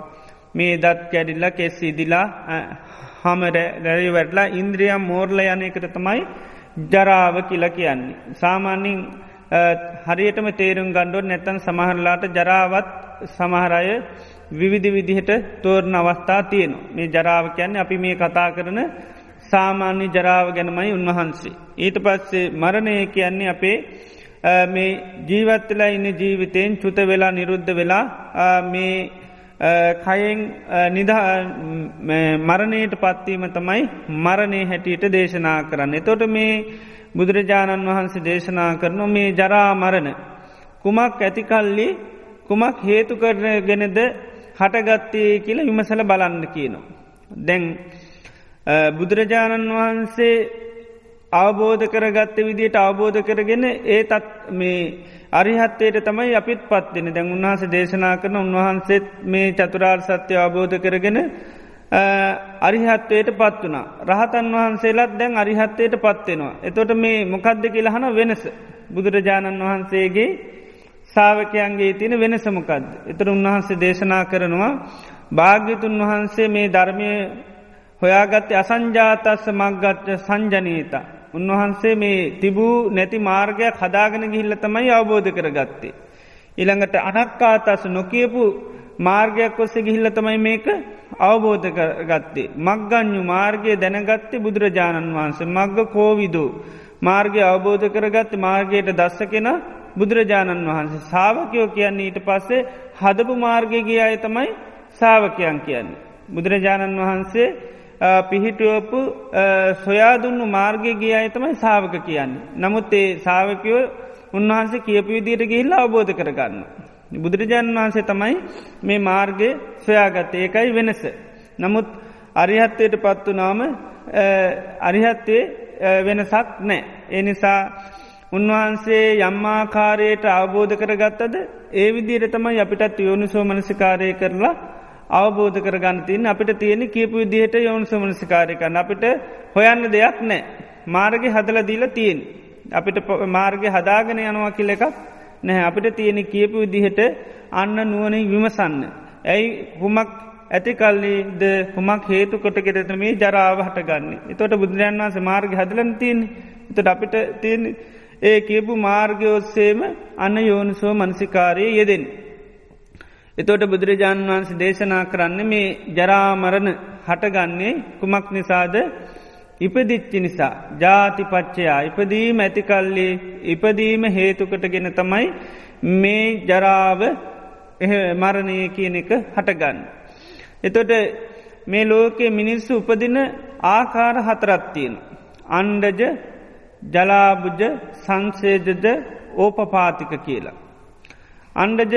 මේ දත් කැඩිල්ල කෙස් ඉදිලා හමර දැරි වැටලා ඉන්ද්‍රියම් මෝර්ල යන එකට තමයි ජරාව කියල කියන්නේ. සාමාන්‍යින් හරියටම තේරුම් ගණ්ඩුව නැත්තන් සමහරලාට ජරාවත් සමහරය විවිධ විදිහට තෝරණ අවස්ථා තියෙනවා. මේ ජරාව කියන්නේ අපි මේ කතා කරන සාමාන්‍ය ජරාව ගැනමයි උන්වහන්සේ. ඊට පස්සේ මරණය කියන්නේ අපේ මේ ජීවත්වෙලා ඉන්න ජීවිතයෙන් චුත වෙලා නිරුද්ධ වෙලා මේ කයෙන් නිද මරණයට පත්වීම තමයි මරණය හැටියට දේශනා කරන්න. එතොට මේ බුදුරජාණන් වහන්සේ දේශනා කරනු මේ ජරා මරණ. කුමක් ඇතිකල්ලි කුමක් හේතු කරගෙනද හටගත්තේ කියල විමසල බලන්න කියනවා. දැන් බුදුරජාණන් වහන්සේ අවබෝධ කරගත්ත විදියට අවබෝධ කරගෙන ඒ තත් මේ අරිහත්තයට තමයි අපිත් පත්වෙන දැන් උන්වහස දේශනා කරන උන්වහන්සේත් මේ චතුරාර් සත්‍යය අවබෝධ කරගෙන අරිහත්වයට පත් වනා. රහතන් වහන්සේලත් දැන් අරිහත්තයට පත්වෙනවා. එතොට මේ මොකක්ද කියලහන වෙනස. බුදුරජාණන් වහන්සේගේ සාාවකයන්ගේ තියෙන වෙනසමකද. එතර උන්වහන්සේ දේශනා කරනවා භාග්‍යතුන් වහන්සේ මේ ධර්මය හොයාගත්තේ අසංජාතස්ස මක්ගත්්‍ය සංජනීතා. උන්වහන්සේ මේ තිබූ නැති මාර්ගයක් හදාගෙන ගිහිල්ල තමයි අවබෝධ කරගත්තේ. ඉළඟට අනක්කාතස නොකියපු මාර්ගයක් ඔස්සේ ගිහිල්ල තමයි මේක අවබෝධ කරගත්තේ. මක්ගඥු මාර්ගය දැනගත්තේ බුදුරජාණන් වහන්සේ මග්ග කෝවිදූ. මාර්ගය අවබෝධ කරගත්ත මාර්ගයට දස්ස කෙන බුදුරජාණන් වහන්සේ සාාවකයෝ කියන්නේ ඊට පස්සේ හදපු මාර්ගයගේ අය තමයි සාාවකයන් කියන්නේ. බුදුරජාණන් වහන්සේ පිහිටුවපු සොයාදුන්නු මාර්ගය ගිය අය තමයි සාාවක කියන්නේ. නමුත් ඒ සාාවකයෝ උන්වහන්සේ කියපු විදියට ගිහිල්ල අවබෝධ කරගන්න. බුදුරජාණන් වහන්සේ තමයි මේ මාර්ගය සොයාගත ඒකයි වෙනස. නමුත් අරිහත්වයට පත්තු නාම අරිහත්වේ වෙනසක් නෑ. ඒ නිසා උන්වහන්සේ යම්මාකාරයට අවබෝධ කරගත්තද ඒ විදිර තමයි අපිටත් යෝනිසෝ මනසිකාරය කරලා අවබෝධ කරගන්න තියන්න අපිට තියෙන කියපු විදිහට යොවුන්සෝ මනසිකාරයකන්න අපිට හොයන්න දෙයක් නෑ. මාර්ග හදල දීල තියෙන්. අපිට මාර්ග හදාගෙන යනවා කියල එකක් නැහැ අපිට තියෙන කියපු විදිහට අන්න නුවනින් විමසන්න. ඇයි හුමක් ඇති කල්ලීද හුමක් හේතු කොට කෙරෙත මේ ජරාව හටගන්න. එතොට බුදුරන් වන්ස මාර්ග හදලන් තියන් එතට අපිට තියෙන ඒ කියපු මාර්ගය ඔස්සේම අන්න යෝනිසෝ මනසිකාරය යෙදෙන්. එතෝට බුදුරජාණන් වහන්සේ දේශනා කරන්න මේ ජරාමරණ හටගන්නේ කුමක් නිසාද ඉපදිච්චි නිසා ජාතිපච්චයා ඉපදීම ඇතිකල්ලේ ඉපදීම හේතුකටගෙන තමයි මේ ජරාව මරණය කියන එක හටගන්න. එතොට මේ ලෝකයේ මිනිස්සු උපදින ආකාර හතරත්තියෙන. අන්ඩජ ජලාබුජ සංසේජද ඕපපාතික කියලා. අන්ඩජ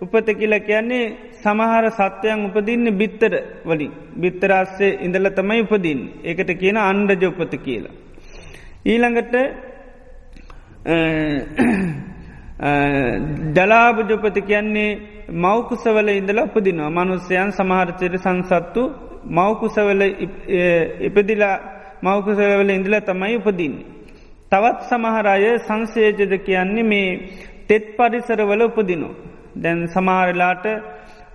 උපත කියල කියන්නේ සමහර සත්වයන් උපදින්න බිත්තර වලින් බිත්තරස්සේ ඉඳල තමයි උපදින් ඒකට කියන අන්ඩජ උපත කියලා. ඊළඟට ජලාභජපති කියන්නේ මෞකුසවල ඉඳල උපදිනවා මනුස්සයන් සමහරචයට සංසත්තු මෞකුසවල ඉපදිලා මෞකුසවල ඉඳල තමයි උපදින්නේ. තවත් සමහරය සංසේජද කියන්නේ මේ තෙත් පරිසරවල උපදිනවා. දැන් සමාරලාට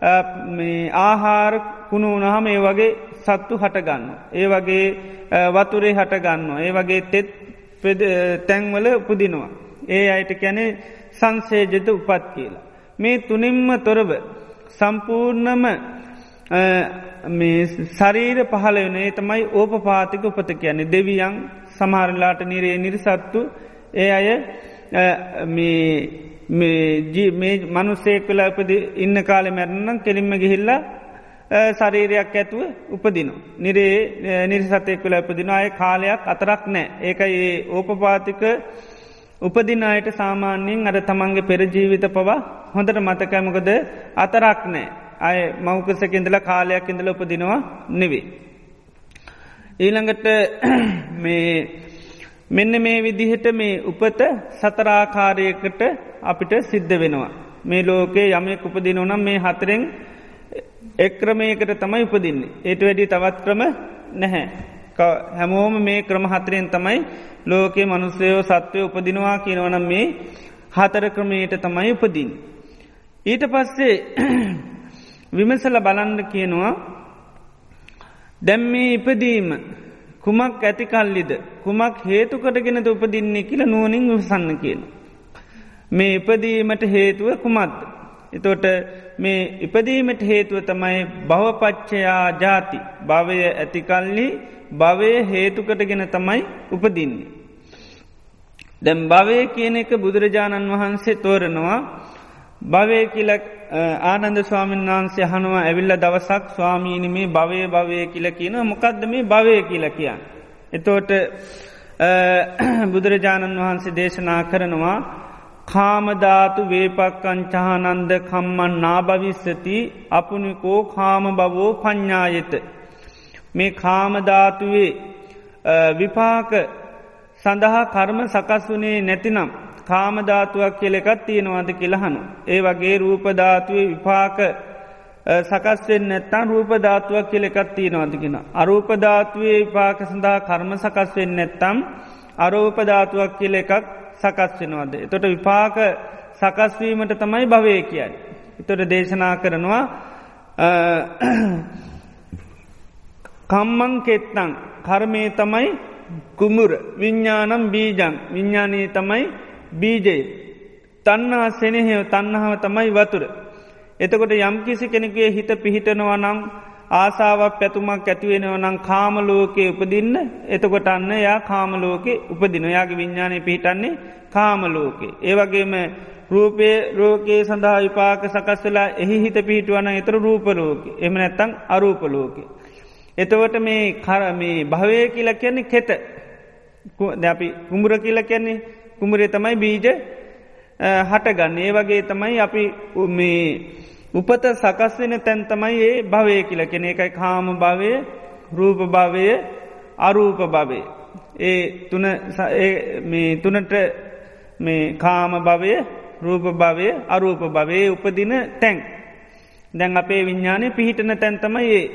ආහාර කුණු වනහම ඒ වගේ සත්තු හටගන්න. ඒ වගේ වතුරේ හටගන්න. ඒ වගේ තෙත් තැන්වල උපදිනවා. ඒ අයට කැනෙ සංසේජත උපත් කියලා. මේ තුනින්ම තොරව සම්පූර්ණම ශරීර පහල වනේ තමයි ඕප පාතික උපත කියන්නේ දෙවියන් සමහරලාට නිරේ නිරිසත්තු ඒ අය මේ මනුසේ කළ උපද ඉන්න කාලෙ මැරණම් කෙලින්ම ගිහිල්ලා ශරීරයක් ඇතුව උපදින. නිරේ නිරිසතය කළ උපදින අය කාලයක් අතරක් නෑ ඒක ඒ ඕපපාතික උපදින අයට සාමාන්‍යයෙන් අර තමන්ගේ පෙරජීවිත පවා හොඳට මතකෑමකද අතරක් නෑ අය මෞකසකින්දල කාලයක් ඉඳල උපදිනවා නෙවේ. ඊළඟට මේ මෙන්න මේ විදිහට මේ උපත සතරාකාරයකට අපිට සිද්ධ වෙනවා. මේ ලෝකේ යමෙක් උපදිනවනම් මේ හතරෙන් එක්‍රමයකට තමයි උපදින්නේ. ඒට වැඩි තවත් ක්‍රම නැහැ. හැමෝම මේ ක්‍රම හතරයෙන් තමයි ලෝකයේ මනුස්සයෝ සත්වය උපදිනවා කියනවනම් මේ හතර ක්‍රමයට තමයි උපදින්. ඊට පස්සේ (clears throat) විමසල බලන්න කියනවා දැම් මේ ඉපදීම කුමක් ඇතිකල්ලිද කුමක් හේතුකටගෙනද උපදින්නේ කියල නුවනින් උසන්න කියන. මේ ඉපදීමට හේතුව කුමත්. එතොට මේ ඉපදීමට හේතුව තමයි භවපච්චයා ජාති භවය ඇතිකල්ලි භවය හේතුකටගෙන තමයි උපදින්නේ. දැම් භවය කියන එක බුදුරජාණන් වහන්සේ තෝරනවා භවය කියල ආනන්ද ස්වාමීන් වහන්සේ හනුව ඇවිල්ල දවසක් ස්වාමීනි මේ භවය භවය කියල කියන මොකක්ද මේ භවය කියල කියන්න. එතෝට බුදුරජාණන් වහන්සේ දේශනා කරනවා කාමධාතු වේපක්කංචහනන්ද කම්මන් නාභවිස්සති අපනිකෝ කාම බවෝ පඤ්ඥායත. මේ කාමධාතුවේ විපාක සඳහා කර්ම සකස් වනේ නැතිනම් කාමධාතුවක් කෙලෙකත් තියෙනවාද කියලහනු. ඒ වගේ රූපධාතුවේ විපාක සකස්වෙන් නැත්තන් රූපධාතුවක් කෙලෙකත් තියෙනවාදගෙන. අරූපධාතුවේ විපාක සඳහා කර්ම සකස්වෙන් නැත්තම් අරූපධාතුවක් කියල එකක් සකස් වෙනවාද. එතොට විපාක සකස්වීමට තමයි භවය කියයි. එතොට දේශනා කරනවා කම්මං කෙත්තං කර්මය තමයි කුමුර විඤ්ඥානම් බීජං විඤ්ඥානී තමයි බීජය තන්නා සෙනෙහෙව තන්නහාව තමයි වතුර. එතකොට යම් කිසි කෙනෙකුේ හිත පිහිටනවා නම් ආසාාවක් පැතුමක් ඇතිවෙනව නම් කාමලෝකයේ උපදින්න එතකොට අන්න යා කාමලෝකෙ උපදින යාගේ විඤ්ඥානය පිහිටන්නේ කාමලෝකේ. ඒවගේම රූපය රෝකයේ සඳහා විපාක සකස්වෙලා එහි හිත පිහිටුවන එතර රූපලෝක එම නැත්තං අරූපලෝකේ. එතවට මේ කරමේ භවය කියල කියන්නේ කෙත දැපි කුඹුර කියල කියන්නේ කුමරේ තමයි බීජ හටගන්න ඒ වගේ තමයි අපි මේ උපත සකස් වෙන තැන් තමයි ඒ භවය කියල කෙන එකයි කාම භවය රූප භවය අරූප භවේ. ඒ තුන මේ තුනට මේ කාම භවය රූප භවය අරූප භවේ උපදින තැන්. දැන් අපේ විඤ්ඥානය පිහිටන තැන්තමයි ඒ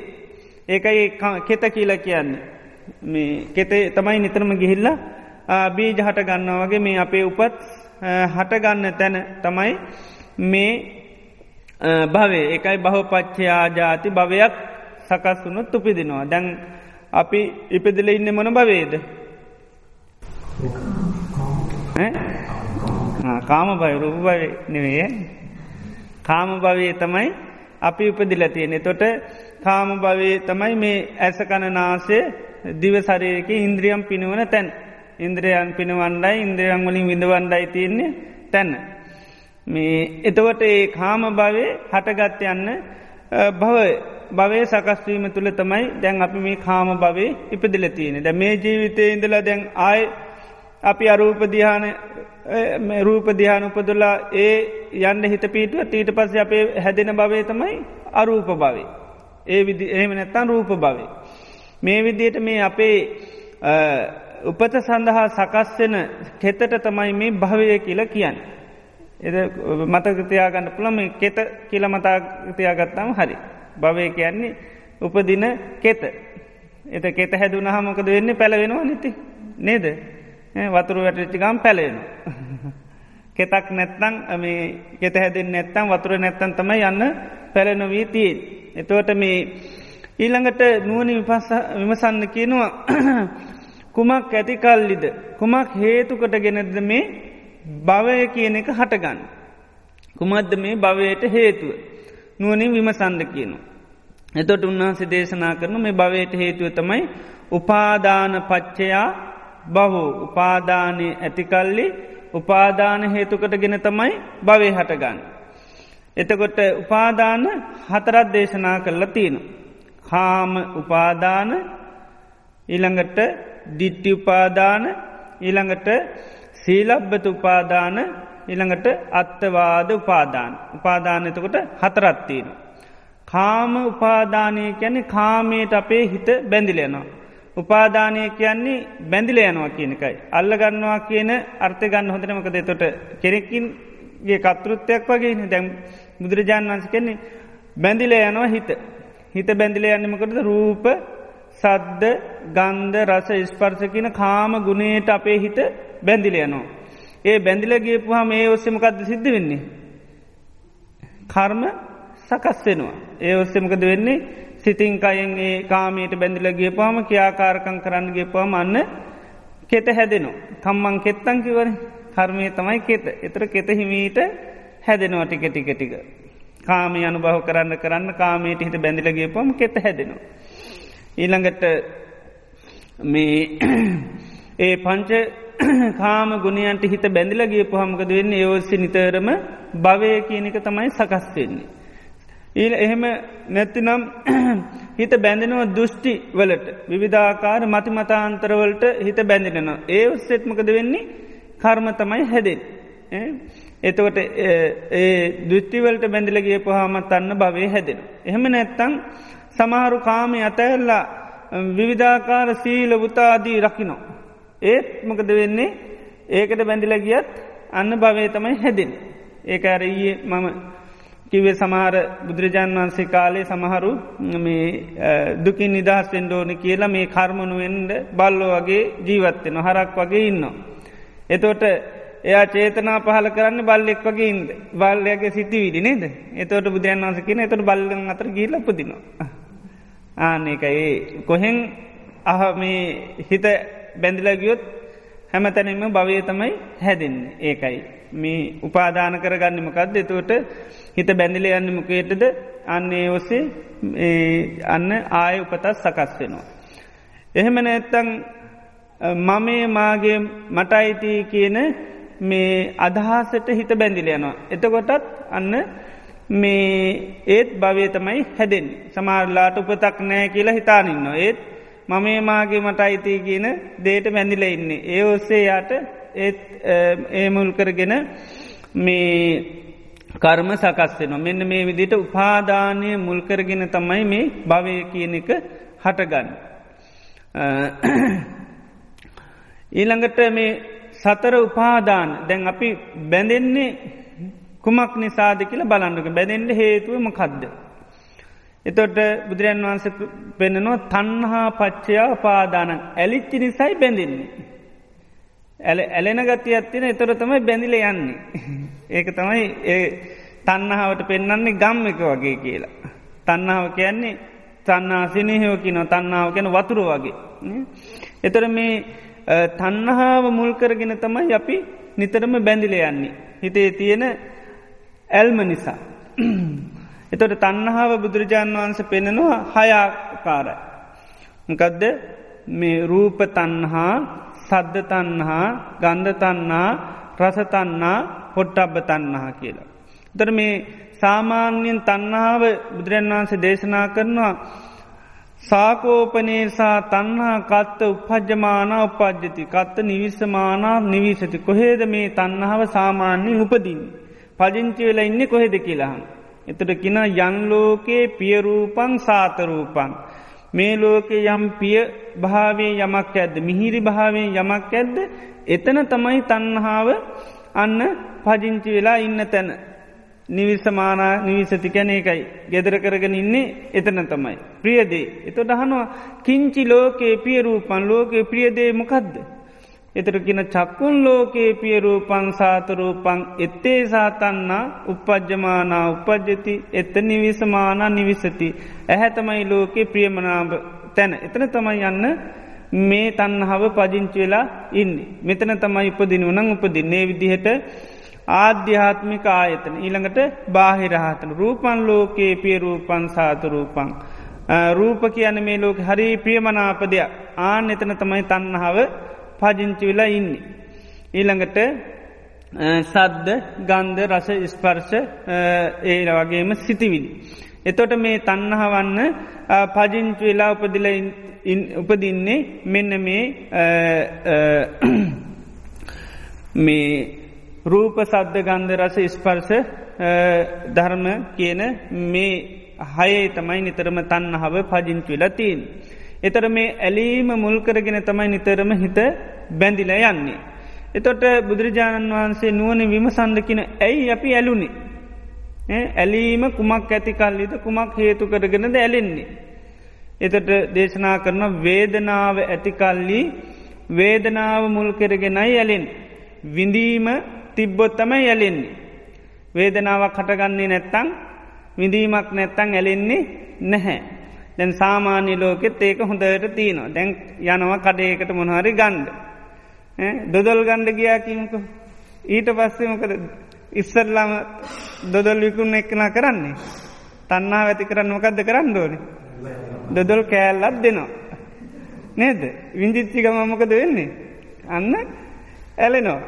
ඒකයි කෙත කියල කියන්න. මේ කෙතේ තමයි නිතරම ගිහිල්ලා බීජ හට ගන්න වගේ මේ අපේ උපත් හටගන්න තැන තමයි මේ භවේ එකයි බහෝපච්චයා ජාති භවයක් සකස් වුණුත් උපිදිනවා. දැන් අපි ඉපදිල ඉන්න මොන භවේද. කාම භය රූප භය නෙවේ කාම භවයේ තමයි අපි උපදිල තියෙනෙ තොට කාම භවේ තමයි මේ ඇස කණනාසේ දිවසරයක ඉන්ද්‍රියම් පිනුවන තැන්. ඉන්ද්‍රයන් පිනවන්ඩයි ඉන්ද්‍රයන් වලින් විඳවන්ඩයි තියන්නේ තැන්න. මේ එතවට ඒ කාම භවේ හටගත් යන්න භව භවය සකස්වීම තුළ තමයි දැන් අපි මේ කාම භවේ ඉපදිල තියෙන ද මේ ජීවිතය ඉඳලා දැන් ආය අපි අරූප දිහාන රූප දිහාන උපදුලා ඒ යන්න හිත පීටුව ඊට පස්ස අපේ හැදෙන භවය තමයි අරූප භවේ ඒ විදි එහෙම නැත්තන් රූප භවේ මේ විදියට මේ අපේ උපත සඳහා සකස්වෙන කෙතට තමයි මේ භවය කියල කියන්න. එද මතකතියාගන්න පුළම කෙත කියල මතාතියාගත්තාම හරි. භවය කියන්නේ උපදින කෙත. එත කෙත හැදුන හමකද වෙන්නේ පැළවෙනවා නිති. නේද වතුරු වැටිච්චිකම් පැලේන. (laughs) කෙතක් නැත්තං මේ කෙත හැදෙන් නැත්තම් වතුර නැත්තන් තමයි යන්න පැලනොවී තියෙන්. එතුවට මේ ඊළඟට නුවනි විමසන්න කියනවා (clears throat) කුමක් ඇතිකල්ලිද කුමක් හේතුකට ගෙනද මේ භවය කියන එක හටගන්න. කුමද්ද මේ භවයට හේතුව. නුවනින් විමසන්ද කියනු. එතොට උන්වහන්සේ දේශනා කරනු මේ භවයට හේතුව තමයි උපාදාන පච්චයා බහු උපාදානය ඇතිකල්ලි උපාදාන හේතුකට ගෙන තමයි භවය හටගන්න. එතකොට උපාදාන හතරත් දේශනා කරලා තියෙන. කාම උපාදාන ඊළඟට දිට්ටි උපාදාන ඊළඟට සීලබ්බත උපාදාන ඊළඟට අත්තවාද උපාදාන උපාදානතකොට හතරත්තියෙන. කාම උපාදානය කැනෙ කාමයට අපේ හිත බැඳිලයනවා. උපාදානය කියන්නේ බැඳිල යනවා කියනකයි. අල්ල ගන්නවා කියන අර්ථ ගන්න හොඳනමකද තොට කෙනෙකින්ගේ කතෘත්වයක් වගේ දැම් බුදුරජාණන් වන්ස කෙන්නේ බැඳිල යනවා හිත. හිත බැඳිල යන්නමකටද රූප සද්ද ගන්ධ රස ස්පර්සකින කාම ගුණයට අපේ හිත බැඳිල යනවා. ඒ බැඳිලගේපුහා මේ ඔස්සමකක්ද සිද්ධ වෙන්නේ. කර්ම සකස් වෙනවා. ඒ ඔස්සමකද වෙන්නේ සිතින් කයෙන් ඒ කාමයට බැඳිලගේ පාම කියාකාරකං කරන්නගේ පාම අන්න කෙත හැදෙනවා. කම්මං කෙත්තං කිවර කර්මය තමයි කෙත. එතර කෙත හිමීට හැදෙනවා ටික ටික ටික. කාමය අනුභව කරන්න කරන්න කාමයට හිට බැඳිලගේ පම කෙත හැදෙනවා. ඊළඟට මේ ඒ පංච කාම ගුණයන්ට හිත බැඳිලගේ පහමකද වෙන්න ඒෝස්සි නිතරම භවය කියනක තමයි සකස් වෙන්නේ. ඊල එහෙම නැතිනම් (clears throat) හිත බැඳෙනව දෘෂ්ටි වලට විවිධාකාර මතිමතාන්තරවලට හිත බැඳෙනවා. ඒ ඔස්සෙත්මකද වෙන්නේ කර්ම තමයි හැදෙන්. එතවට ඒ දෘෂ්ටිවලට බැඳිලගේ පහමත් අන්න භවය හැදෙන. එහෙම නැත්තං සමහරු කාමය අතැල්ලා විවිධාකාර සීල වතාදී රකිනෝ. ඒත් මොකද වෙන්නේ ඒකට බැඳිලගියත් අන්න භවය තමයි හැදෙන්. ඒක අර ඊයේ මම කිවේ සමහර බුදුරජාන් වන්සේ කාලේ සමහරු මේ දුකින් නිදහස්වෙන් ඩෝන කියලා මේ කර්මණුවෙන්ට බල්ලෝ වගේ ජීවත්වෙන හරක් වගේ ඉන්න. එතෝට එයා චේතනා පහල කරන්න බල්ලෙක් වගේ ඉන්ද බල්ලයගේ සිති විඩි නේද එතවට බුදුරන් වන්ස කියන එතට බල්ලන් අතර ගීල පුදිනවා. ආනක ඒ කොහෙන් අහ මේ හිත බැඳිලගියොත් හැමතැනීම භවය තමයි හැදෙන් ඒකයි. මේ උපාදාන කරගන්නමකක්ද එතුවට හිත බැඳිල යන්න මොකේටද අන්නේ ඔස්සේ අන්න ආය උපතත් සකස් වෙනවා. එහෙම නැත්තං මමේ මාගේ මට අයිති කියන මේ අදහසට හිත බැඳිල යනවා. එතකොටත් අන්න මේ ඒත් භවය තමයි හැදෙන් සමාරලාට උපතක් නෑ කියලා හිතානින්න. ඒත් මමේ මාගේ මට අයිති කියන දේට බැඳිල ඉන්නේ. ඒ ඔස්සේ යාට ඒත් ඒමුල් කරගෙන මේ කර්ම සකස්වෙනවා. මෙන්න මේ විදිට උපාදානය මුල්කරගෙන තමයි මේ භවය කියන එක හටගන්න. ඊළඟට මේ සතර උපාදාන දැන් අපි බැඳෙන්නේ කුමක් නිසාද කියලා බලන්නක බැඳෙන්ට හේතුවම කද්ද. එතොට බුදුරන් වහන්ස පෙන්නනවා තන්හා පච්චයා පාදානන් ඇලිච්චි නිසයි බැඳෙන්නේ. ඇල ඇලෙන ගති ඇත්තින එතොර තමයි බැඳිල යන්නේ. ඒක තමයි ඒ තන්නහාවට පෙන්න්නන්නේ ගම් එක වගේ කියලා. තන්නාව කියන්නේ තන්නා සිනහයෝ කියන තන්නාව ගැන වතුර වගේ. එතර මේ තන්නහාාව මුල්කරගෙන තමයි අපි නිතරම බැඳිල යන්නේ. හිතේ තියෙන ඇල්ම නිසා. එතොට තන්නහාාව බුදුරජාණන් වහන්ස පෙනෙනවා හයාකාර. මකදද මේ රූප තන්හා සද්ධ තන්හා ගන්ධ තන්නා රසතන්නා පොට්ටබ්බ තන්නා කියලා. දර මේ සාමාන්‍යයෙන් තන්නාව බුදුරන් වහන්සේ දේශනා කරනවා සාකෝපනේසා තන්හා කත්ත උපජමාන උපද්ජති කත්ත නිවිස්සමානා නිවිසති කොහේද මේ තන්නහාව සාමාන්‍යෙන් උපදින්. පජංචි වෙලා ඉන්න කොහෙද කියලාහන්. එතට කින යන්ලෝකයේ පියරූපං සාතරූපන්. මේ ලෝකේ යම් පිය භාවේ යමක් ඇද්ද මිහිරි භාවෙන් යමක් ඇද්ද එතන තමයි තන්නහාාව අන්න පජංචි වෙලා ඉන්න තැන නිවිසමානා නිවිසති කැන එකයි ගෙදර කරගෙන ඉන්නේ එතන තමයි. ප්‍රියදේ එත දහනවා කිංචි ලෝකයේ පියරූපන් ලෝකයේ ප්‍රියදේ මොකක්ද. එතර කියන චක්කුන් ලෝකයේ පියරූපං සාතරූපං එත්තේ සාතන්නා උපද්ජමානා උපද්ජති එත නිවිසමානා නිවිසති. ඇහැතමයි ලෝකයේ ප්‍රියමනාභ තැන. එතන තමයි යන්න මේ තන්නහාව පජංචි වෙලා ඉන්න. මෙතන තමයි උපදින වනං උපදින්නේ විදිහට ආධ්‍යාත්මික ආයතන ඊළඟට බාහිරහතන රූපන් ලෝකයේ පිය රූපන් සාතරූපං. රූප කියන මේ ලෝක හරි ප්‍රියමනාපදයක් ආන එතන තමයි තන්නහාව පජංචි වෙලා ඉන්නේ. ඊළඟට සද්ද ගන්ධ රස ස්පර්ශ ඒ වගේම සිතිවිලි. එතොට මේ තන්නහවන්න පජංචි වෙලා උපදිල උපදින්නේ මෙන්න මේ මේ රූප සද්ධ ගන්ධ රස ස්පර්ස ධර්ම කියන මේ හයේ තමයි නිතරම තන්නහාව පජිංචිවෙලා තිීන්. එතර මේ ඇලීම මුල්කරගෙන තමයි නිතරම හිත බැඳිල යන්නේ. එතොට බුදුරජාණන් වහන්සේ නුවන විමසන්දකින ඇයි අපි ඇලුනි. ඇලීම කුමක් ඇති කල්ලිද කුමක් හේතු කරගෙනද ඇලෙන්නේ. එතට දේශනා කරන වේදනාව ඇතිකල්ලි වේදනාව මුල් කෙරගෙනයි ඇලෙන්. විඳීම තිබ්බොත් තමයි ඇලෙන්නේ. වේදනාවක් කටගන්නේ නැත්තං විඳීමක් නැත්තං ඇලෙන්නේ නැහැ. දැන් සාමාන්‍ය ලෝකෙත් ඒක හොඳට තියනවා දැන් යනවා කඩේකට මොනහරි ගණ්ඩ. දොදොල් ගණ්ඩ ගියාකීමක ඊට පස්සෙමකද ඉස්සල්ලාම දොදොල් විකුණ එක්කනා කරන්නේ. තන්නා ඇති කරන්න මොකක්ද කරන්න ඕනේ. දොදොල් කෑල්ලත් දෙනවා. නේද විංජිච්චිකම මොකද වෙන්නේ. අන්න ඇලෙනෝ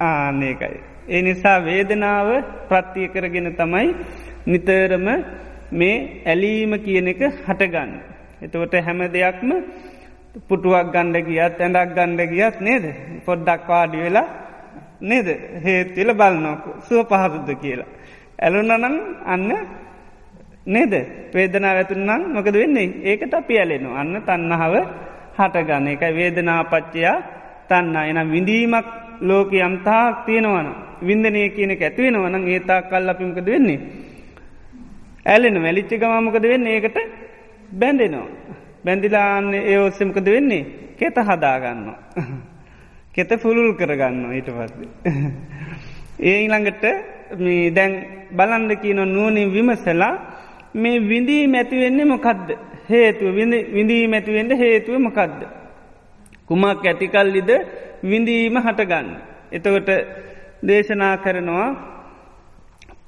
ආනේකයි. ඒ නිසා වේදනාව ප්‍රත්තිය කරගෙන තමයි නිතරම මේ ඇලීම කියන එක හටගන්න. එතවට හැම දෙයක්ම පුටුවක් ගණ්ඩ ගියත් ඇඩක් ගණ්ඩ ගියත් නේද. පොඩ්ඩක් වාඩි වෙලා නේද හේත්තිල බලන්නොකු සුව පහසුද්ද කියලා. ඇලුනනන් අන්න නේද වේදනා ඇතුන්නම් මොකද වෙන්නේ ඒකට අපි ඇලෙනු අන්න තන්නහාව හටගන්න එක වේදනාපච්චයා තන්නා එනම් විඳීමක් ලෝක යම්තාක් තියෙනවන විින්දනය කියන ඇතිවෙනවන ඒතා කල් අපිමකද වෙන්නේ. ඇලෙන වැලිච්ච ගමමකද වෙන්න ඒකට බැඳෙනවා. බැඳිලාන්න ඒ ඔස්සමකද වෙන්නේ කෙත හදාගන්න. (laughs) කෙත පුළුල් කරගන්න ඊට පස්සේ. (laughs) ඒ ළඟට දැන් බලන්ද කියන නුවනින් විමසලා මේ විඳී මැතිවෙන්නේ මොකක්ද හේතුව විඳී මැතිවෙන්ට හේතුව මොකක්ද. කුමක් ඇතිකල්ලිද විඳීම හටගන්න. එතකොට දේශනා කරනවා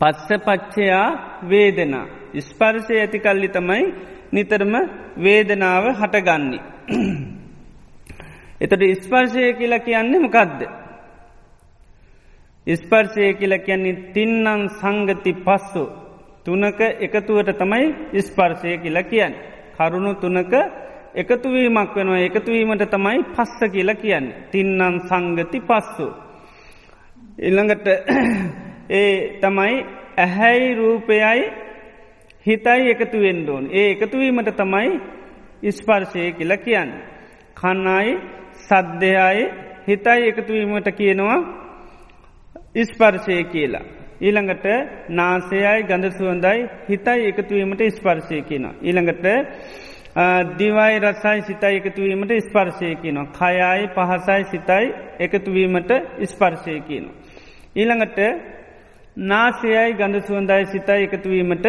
පස්ස පච්චයා වේදනා. ස්පර්ශය ඇතිකල්ලි තමයි නිතරම වේදනාව හටගන්නේ. (clears throat) එතට ස්පර්ශය කියලා කියන්නේ මොකක්ද. ස්පර්ශය කියල කියන්නේ තින්නන් සංගති පස්සු තුනක එකතුවට තමයි ස්පර්ශය කියලා කියන්න. කරුණු තුනක එකතුවීමක් වෙනවා එකතුවීමට තමයි පස්ස කියලා කියන්න. තින්නන් සංගති පස්සු. ඉල්ළඟට ඒ තමයි ඇහැයි රූපයයි හිතයි එකතු වෙන්ඩෝන් ඒ එකතුවීමට තමයි ඉස්පර්ශය කියල කියන්න. කන්නයි සද්ධයයි හිතයි එකතුවීමට කියනවා ඉස්පර්ශය කියලා. ඊළඟට නාසයයි ගඳ සුවන්දයි හිතයි එකතුවීමට ස්පර්ශය කියනවා. ඊළඟට දිවයි රසයි සිතයි එකතුවීමට ස්පර්ශය කියනවා. කයයි පහසයි සිතයි එකතුවීමට ස්පර්ශය කියනවා. ඊළඟට නාසයයි ගඳ සුවන්දයි සිතයි එකතුවීමට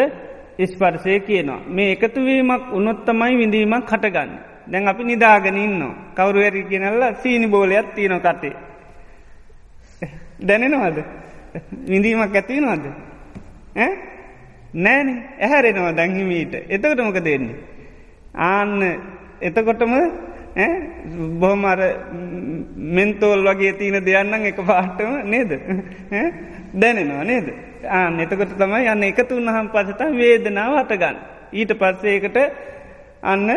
ස්පර්ශය කියනවා. මේ එකතුවීමක් උනොත්තමයි විඳීමක් කටගන්න. දැන් අපි නිදාගෙන ඉන්න. කවරු ඇරි කියනල්ල සීනි බෝලයක් තියන කටේ. දැනෙනවද. විඳීමක් ඇතිවෙනවද. නෑන ඇහැරෙනවා දැංහිමීට එතකටමක දෙන්නේ. ආන්න එතකොටම බොහොමර මෙන්තෝල් වගේ තියෙන දෙයන්නම් එක පාටම නේද දැනෙනවා නේද ආ එතකොට තමයි යන්න එකතු උන්නහම් පසත වේදනාව හටගන්න ඊට පස්සේකට අන්න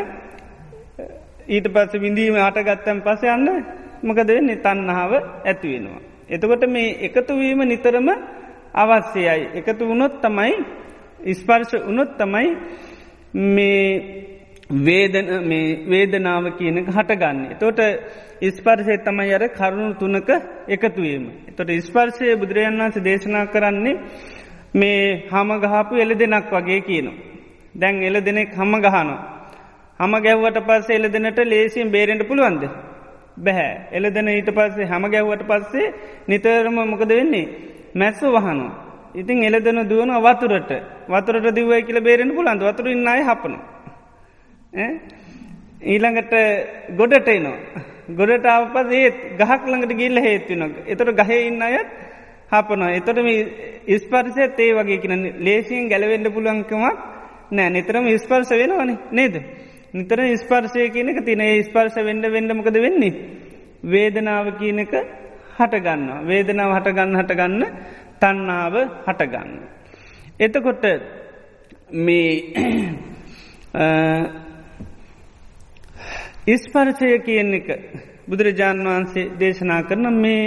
ඊට පස්ස විඳීම අටගත්තැන් පස යන්න මකද වෙන්නේ තන්නහාව ඇතිවෙනවා. එතකොට මේ එකතුවීම නිතරම අවශ්‍යයයි. එකතු වුණොත් තමයි ඉස්පර්ශ උනොත් තමයි මේ වේදන වේදනාව කියනක හටගන්නේ. තොට ඉස්පර්ශය තමයි අර කරුණු තුනක එකතුවීම. තොට ඉස්පර්ශය බුදුරජන් වන්ස දේශනා කරන්නේ මේ හම ගහපු එල දෙනක් වගේ කියනවා. දැන් එල දෙනෙක් හම ගහනවා. හම ගැව්වට පස්ස එල දෙනට ලේසියෙන් බේරෙන්ට පුළුවන්ද. බැහැ එල දෙන ඊට පස්සේ හම ගැව්වට පස්සේ නිතරම මොකද වෙන්නේ. මැස්ස වහනවා. ඉතින් එලදන දුවන වතුරට වතුරට දිවයි කියල බේරෙන පුලන්ද වතුර ඉන්නයි හපන. ඊළඟට ගොඩට එනවා. ගොඩට අපපස් ඒත් ගහක් ළඟට ගිල්ල හේත්වනක් එතොට ගහ ඉන්න අයත් හපනවා එතොට මේ ඉස්පර්සය තේ වගේ කියන ලේසියෙන් ගැලවෙඩ පුලන්කමක් නෑ නිතරම ඉස්පර්ස වෙනවන නේද. නිතර ස්පර්ශය කියනක තින ස්පර්ශ වෙන්ඩ වෙන්ඩමකද වෙන්නේ. වේදනාව කියනක හටගන්න. වේදනාව හටගන්න හටගන්න තන්නාව හටගන්න. එතකොට මේ (clears throat) ඉස්පර්ශය කියන එක බුදුරජාණන් වහන්සේ දේශනා කරන මේ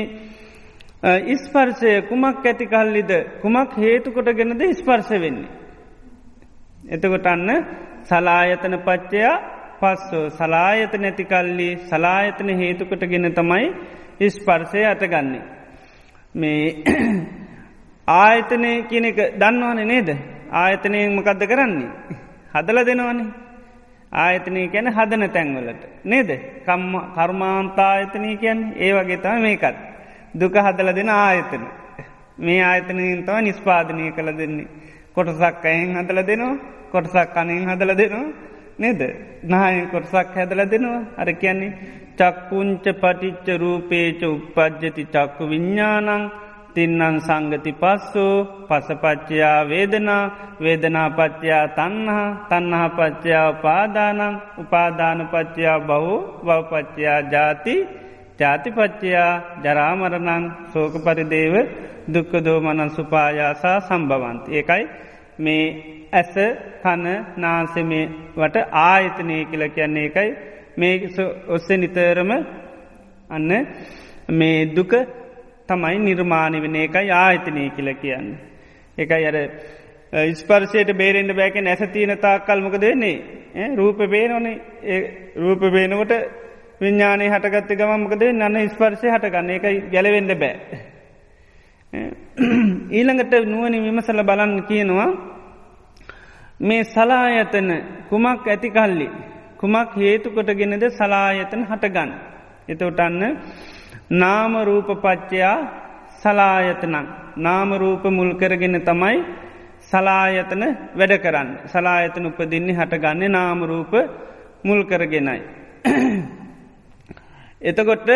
ඉස්පර්ශය කුමක් ඇති කල්ලිද කුමක් හේතුකොට ගෙනද ස්පර්ශ වෙන්නේ. එතකොට අන්න සලායතන පච්චයා පස්සෝ සලායත නැතිකල්ලි සලායතන හේතුකට ගෙන තමයි ඉස්පර්සය අටගන්නේ. මේ (clears throat) ආයතනය කියන එක දන්නවාන නේද ආයතනය මොකක්ද කරන්නේ. හදල දෙනවනේ ආයතනය කැන හදන තැන්වලට. නේද? කර්මාන්තායතනය කියන් ඒ වගේ තම මේකත්. දුක හදල දෙන ආයතන. මේ ආයතනයෙන් තව නිස්පාදනය කළ දෙන්නේ. කොටසක් අයෙන් හදල දෙනවා කොටසක් කනින් හදල දෙනවා. නේද? නායෙන් කොටසක් හැදල දෙනවා. අර කියන්නේ චක්කුංච පටිච්ච රූපේච උපද්ජති චක්කු විඤ්ඥානං තින්නන් සංගති පස්සෝ පසපච්චයා වේදනා වේදනාපච්චයා තන්නහා තන්නහා පච්චයා උපාදානං උපාධානපච්චයා බහු බවපච්චයා ජාති ජාතිපච්චයා ජරාමරණං සෝක පරිදේව දුක්කදෝමනන් සුපායාසා සම්බවන්ති. ඒකයි මේ ඇස කන නාසමේ වට ආයතනය කියල කියන්නේ එකයි මේ ඔස්ස නිතරම අන්න මේ දුක තමයි නිර්මාණි වෙන එකයි ආයතනය කියල කියන්න. එකයි අර ඉස්පර්සයට බේරෙන්ට බෑක නැස තියන තා කල්මක දෙන්නේ රූප බේනොනේ රූප බේනකොට විඤ්ඥානය හටගත්ත ගමමකද නන්න ස්පර්ශය හටගන්න එකයි ගැලවෙඩ බෑ. ඊළඟට නුවනි විමසල බලන්න කියනවා මේ සලායතන කුමක් ඇතිකල්ලි කුමක් හේතුකොටගෙනද සලායතන හටගන්න. එතවටන්න නාමරූපපච්චයා සලායතනං නාමරූප මුල් කරගෙන තමයි සලායතන වැඩ කරන්න සලායතන උපදින්නේ හටගන්නේ නාමරූප මුල් කරගෙනයි. (clears throat) එතකොට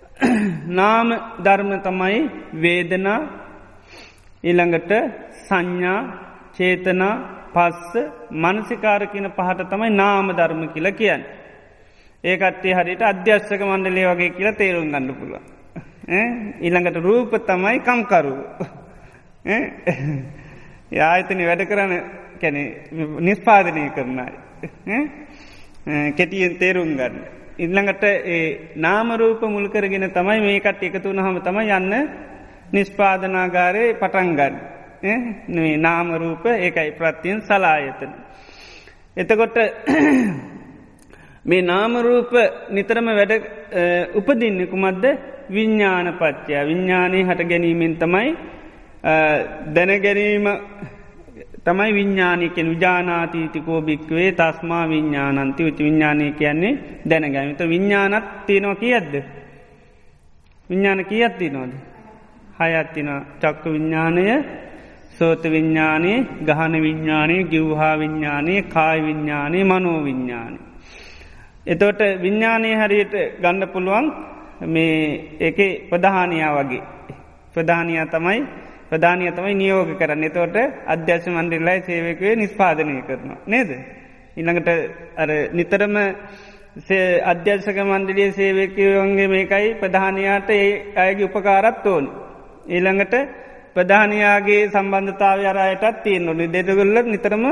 (clears throat) නාම ධර්ම තමයි වේදනා ඊළඟට සංඥා චේතනා පස්ස මනසිකාරකින පහට තමයි නාම ධර්ම කියල කියන්න. ඒකත්තේ හරිට අධ්‍යශ්ක මණ්ඩලේ වගේ කියලා තේරුම් ගන්න පුළුව. ඊළඟට රූප තමයි කම්කරු. යායතන වැඩ කරන්න කැනෙ නිස්පාදනය කරනයි. කෙටියෙන් තේරුම් ගන්න. ඉල්ළඟට ඒ නාමරූප මුල්කරගෙන තමයි මේකට එකතුන හම තම යන්න නිස්පාදනාගාරය පටන්ගන්න. නේ නාමරූප ඒකයි ප්‍රත්තියෙන් සලායතන. එතකොට මේ නාමරූප නිතරම වැඩ උපදින්නෙකුමත්ද විඤ්ඥාන පච්චයා විඤ්ඥානය හට ගැනීමෙන් තමයි දැනගැනීම තමයි විඤ්ඥානයකෙන් විජානාතීතිකෝ භික්වේ තස්මා විඤ්ඥානන්ති උච විඤ්ඥානය කියන්නේ දැනගැමිත විඤ්ඥානත් තියෙනවා කියද්ද. විඤ්ඥාන කියත්ති නොද. හයත්තින චක්ක විඤ්ඥානය සෝත විඤ්ඥානයේ ගහන විඤ්ඥානය ගිව්හා විඤ්ඥානයේ කායි විඤ්ඥානය මනෝ විඤ්ඥානය. එතෝට විඤ්ඥානය හරියට ගන්න පුළුවන් මේ එක ප්‍රධානයා වගේ. ප්‍රධානයා තමයි ප්‍රධානය තමයි නියෝග කරන්න එතෝට අධ්‍යශ මන්ඩිල්ලයි සේවකවේ නිස්පාදනය කරනවා. නේද. ඉළඟට අර නිතරම අධ්‍යර්ශක මන්ඩලිය සේවකවන්ගේ මේකයි ප්‍රධානයාට ඒ අයගේ උපකාරත් ඕන්. ඊළඟට ප්‍රධානයාගේ සම්බන්ධතාව අරයටත් තියෙන් නොනි දෙදගල්ල නිතරම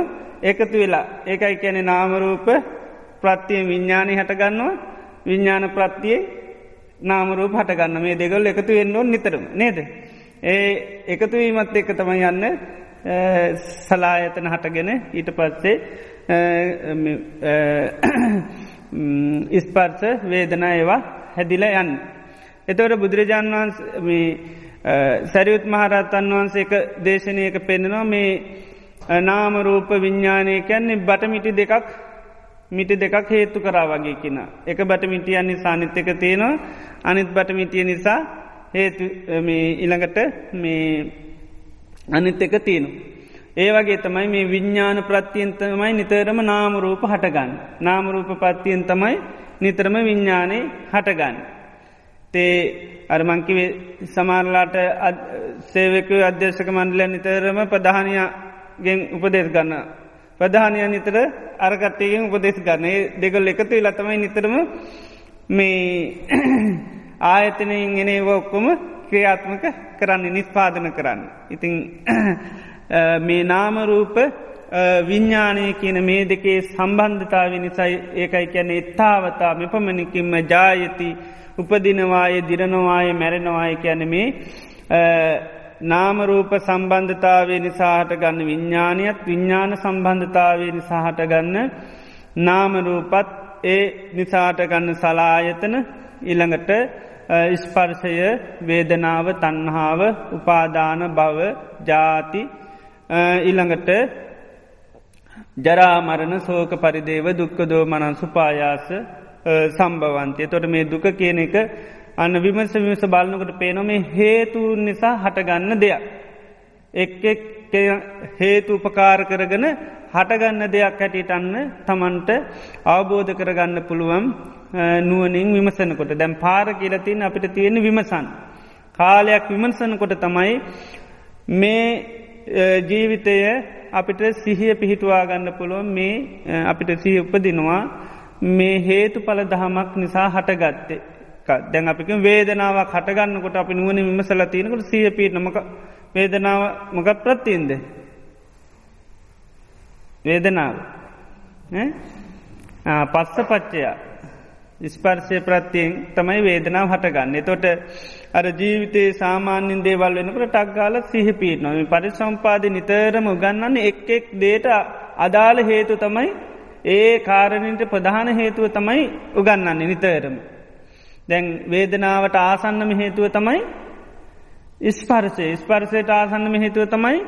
එකතු වෙලා ඒකයි කැනෙ නාමරූප ප්‍රත්තියෙන් විඤ්ඥානය හටගන්නවා විඤ්ඥාන ප්‍රත්තියේ නාමරූප හටගන්න මේ දෙගල් එකතු වෙන්නවන් නිතරම නේද. ඒ එකතුවීමත් එක තම යන්න සලායතන හටගෙන ඊට පස්සේ ඉස්පර්ස වේදනා ඒවා හැදිල යන්න. එතවට බුදුරජාණන් වහන්ස සැරියුත් මහරත්තන් වහන්සේ එක දේශනයක පෙන්නවා මේ නාමරූප විඤ්ඥානය කැන්නේ බටමිටි දෙකක් මිටි දෙකක් හේතු කරා වගේ කින. එක බටමිටියන් නිසා නිත් එක තියෙනවා අනිත් බටමිටිය නිසා හේතු ඉළඟට මේ අනිත් එක තියෙනු. ඒ වගේ තමයි මේ විඤ්ඥාන ප්‍රත්තියන්තමයි නිතරම නාමරූප හටගන්න. නාමරූප පත්තියෙන් තමයි නිතරම විඤ්ඥානය හටගන්න. තේ අරමංකිවේ සමාරලාට සේවක අධ්‍යර්ශක මණ්ඩලය නිතරම ප්‍රධානයගෙන් උපදෙස් ගන්න. ප්‍රධානය නිතර අරකටයගෙන් උපදෙස් ගන්න දෙගල් එකතු ලතමයි නිතරම මේ (clears throat) ආයතනයෙන් එනේව ඔක්කොම ක්‍රියාත්මක කරන්න නිස්පාදන කරන්න. ඉතිං (clears throat) මේ නාමරූප විඤ්ඥානය කියන මේ දෙකේ සම්බන්ධතාව නිසයි ඒකයි කියැන එත්තාවතා මෙපමණිකින්ම ජායති උපදිනවාය දිරනවාය මැරෙනවාය කියන මේ නාමරූප සම්බන්ධතාවේ නිසාහට ගන්න විඤ්ඥානයත් විඤ්ඥාන සම්බන්ධතාවේ නිසාහට ගන්න නාමරූපත් ඒ නිසාට ගන්න සලායතන ඉළඟට ස්පර්ශය වේදනාව තන්හාාව උපාදාන බව ජාති ඉළඟට ජරාමරණ සෝක පරිදේව දුක්කදෝ මනන් සුපායාස සම්බවන්තය තොට මේ දුක කියන එක අන්න විමස විමස බලනකට පේනොමේ හේතුූන් නිසා හටගන්න දෙයක්. එක් හේතු උපකාර කරගන හටගන්න දෙයක් හැටියට අන්න තමන්ට අවබෝධ කරගන්න පුළුවන් නුවනින් විමසනකොට දැම් පාර කියලතින් අපිට තියෙන විමසන්. කාලයක් විමසනකොට තමයි මේ ජීවිතය අපිට සිහිය පිහිටවා ගන්න පුළුවන් මේ අපිට සිහ උපදිනවා මේ හේතු පල දහමක් නිසා හටගත්තේ. දැන් අපික වේදනාවක් හටගන්නකොට අපි නුවන විමසල තියෙනකට සිය පිටනමක වේදනාව මොක ප්‍රත්තියෙන්ද. වේදනාව පස්ස පච්චයා ස්පර්ශය ප්‍රත්තියෙන් තමයි වේදනාව හටගන්න. තොට අර ජීවිතේ සාමාන්‍යින් දේවල් වෙනකට ටක්ගාල සිහිපීට නොම පරි සම්පාද නිතරම ගන්නන්න එක් එක් දේට අදාළ හේතු තමයි ඒ කාරණට ප්‍රධාන හේතුව තමයි උගන්නන්නේ නිතරම. දැන් වේදනාවට ආසන්නම හේතුව තමයි ස්පර්සය ස්පර්සයට ආසන්නම හේතුව තමයි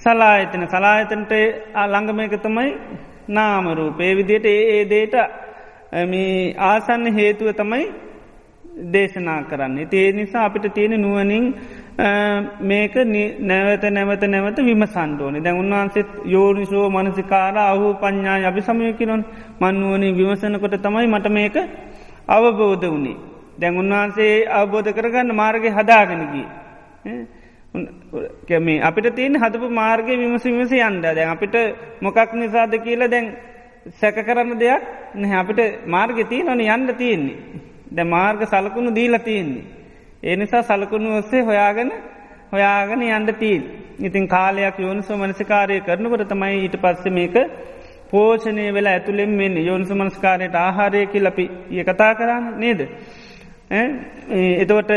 සලායතන. සලායතනට ළඟම එක තමයි නාමරූප ඒ විදියට ඒ ඒ දේට ආසන්න හේතුව තමයි දේශනා කරන්න. ඒ නිසා අපිට තියෙන නුවනින් මේක නැවත නැවත නැවත විමසන්ඩෝනි දැන් උන්වහන්සේත් යෝනිසෝ මනසිකාර අහු පඤ්ඥා අපි සමයකිරොන් මන්නුවනින් විමසනකොට තමයි මට මේක අවබෝධ වුණේ. දැන් උන්වහන්සේ අවබෝධ කරගන්න මාර්ගය හදාගෙනගී. කැමේ අපිට තියෙන හදපු මාර්ගය විමස විමස යන්ඩ දැන් අපිට මොකක් නිසාද කියලා දැන් සැක කරන්න දෙයක් නැ අපිට මාර්ග තිය නොන යන්න තියෙන්නේ. ද මාර්ග සලකුණු දීල තියෙන්නේ. ඒ නිසා සලකුණු ඔස්සේ හොයාගෙන හොයාගෙන යන්ඩ තිීන්. ඉතින් කාලයක් යෝනිසෝ මනසිකාරය කරනකට තමයි ඊට පස්ස මේක පෝෂණය වෙලා ඇතුළෙන් මෙන්න යෝනිසු මනස්කාරයට ආහාරයකි ලපි ඒ කතා කරන්න නේද. එතවට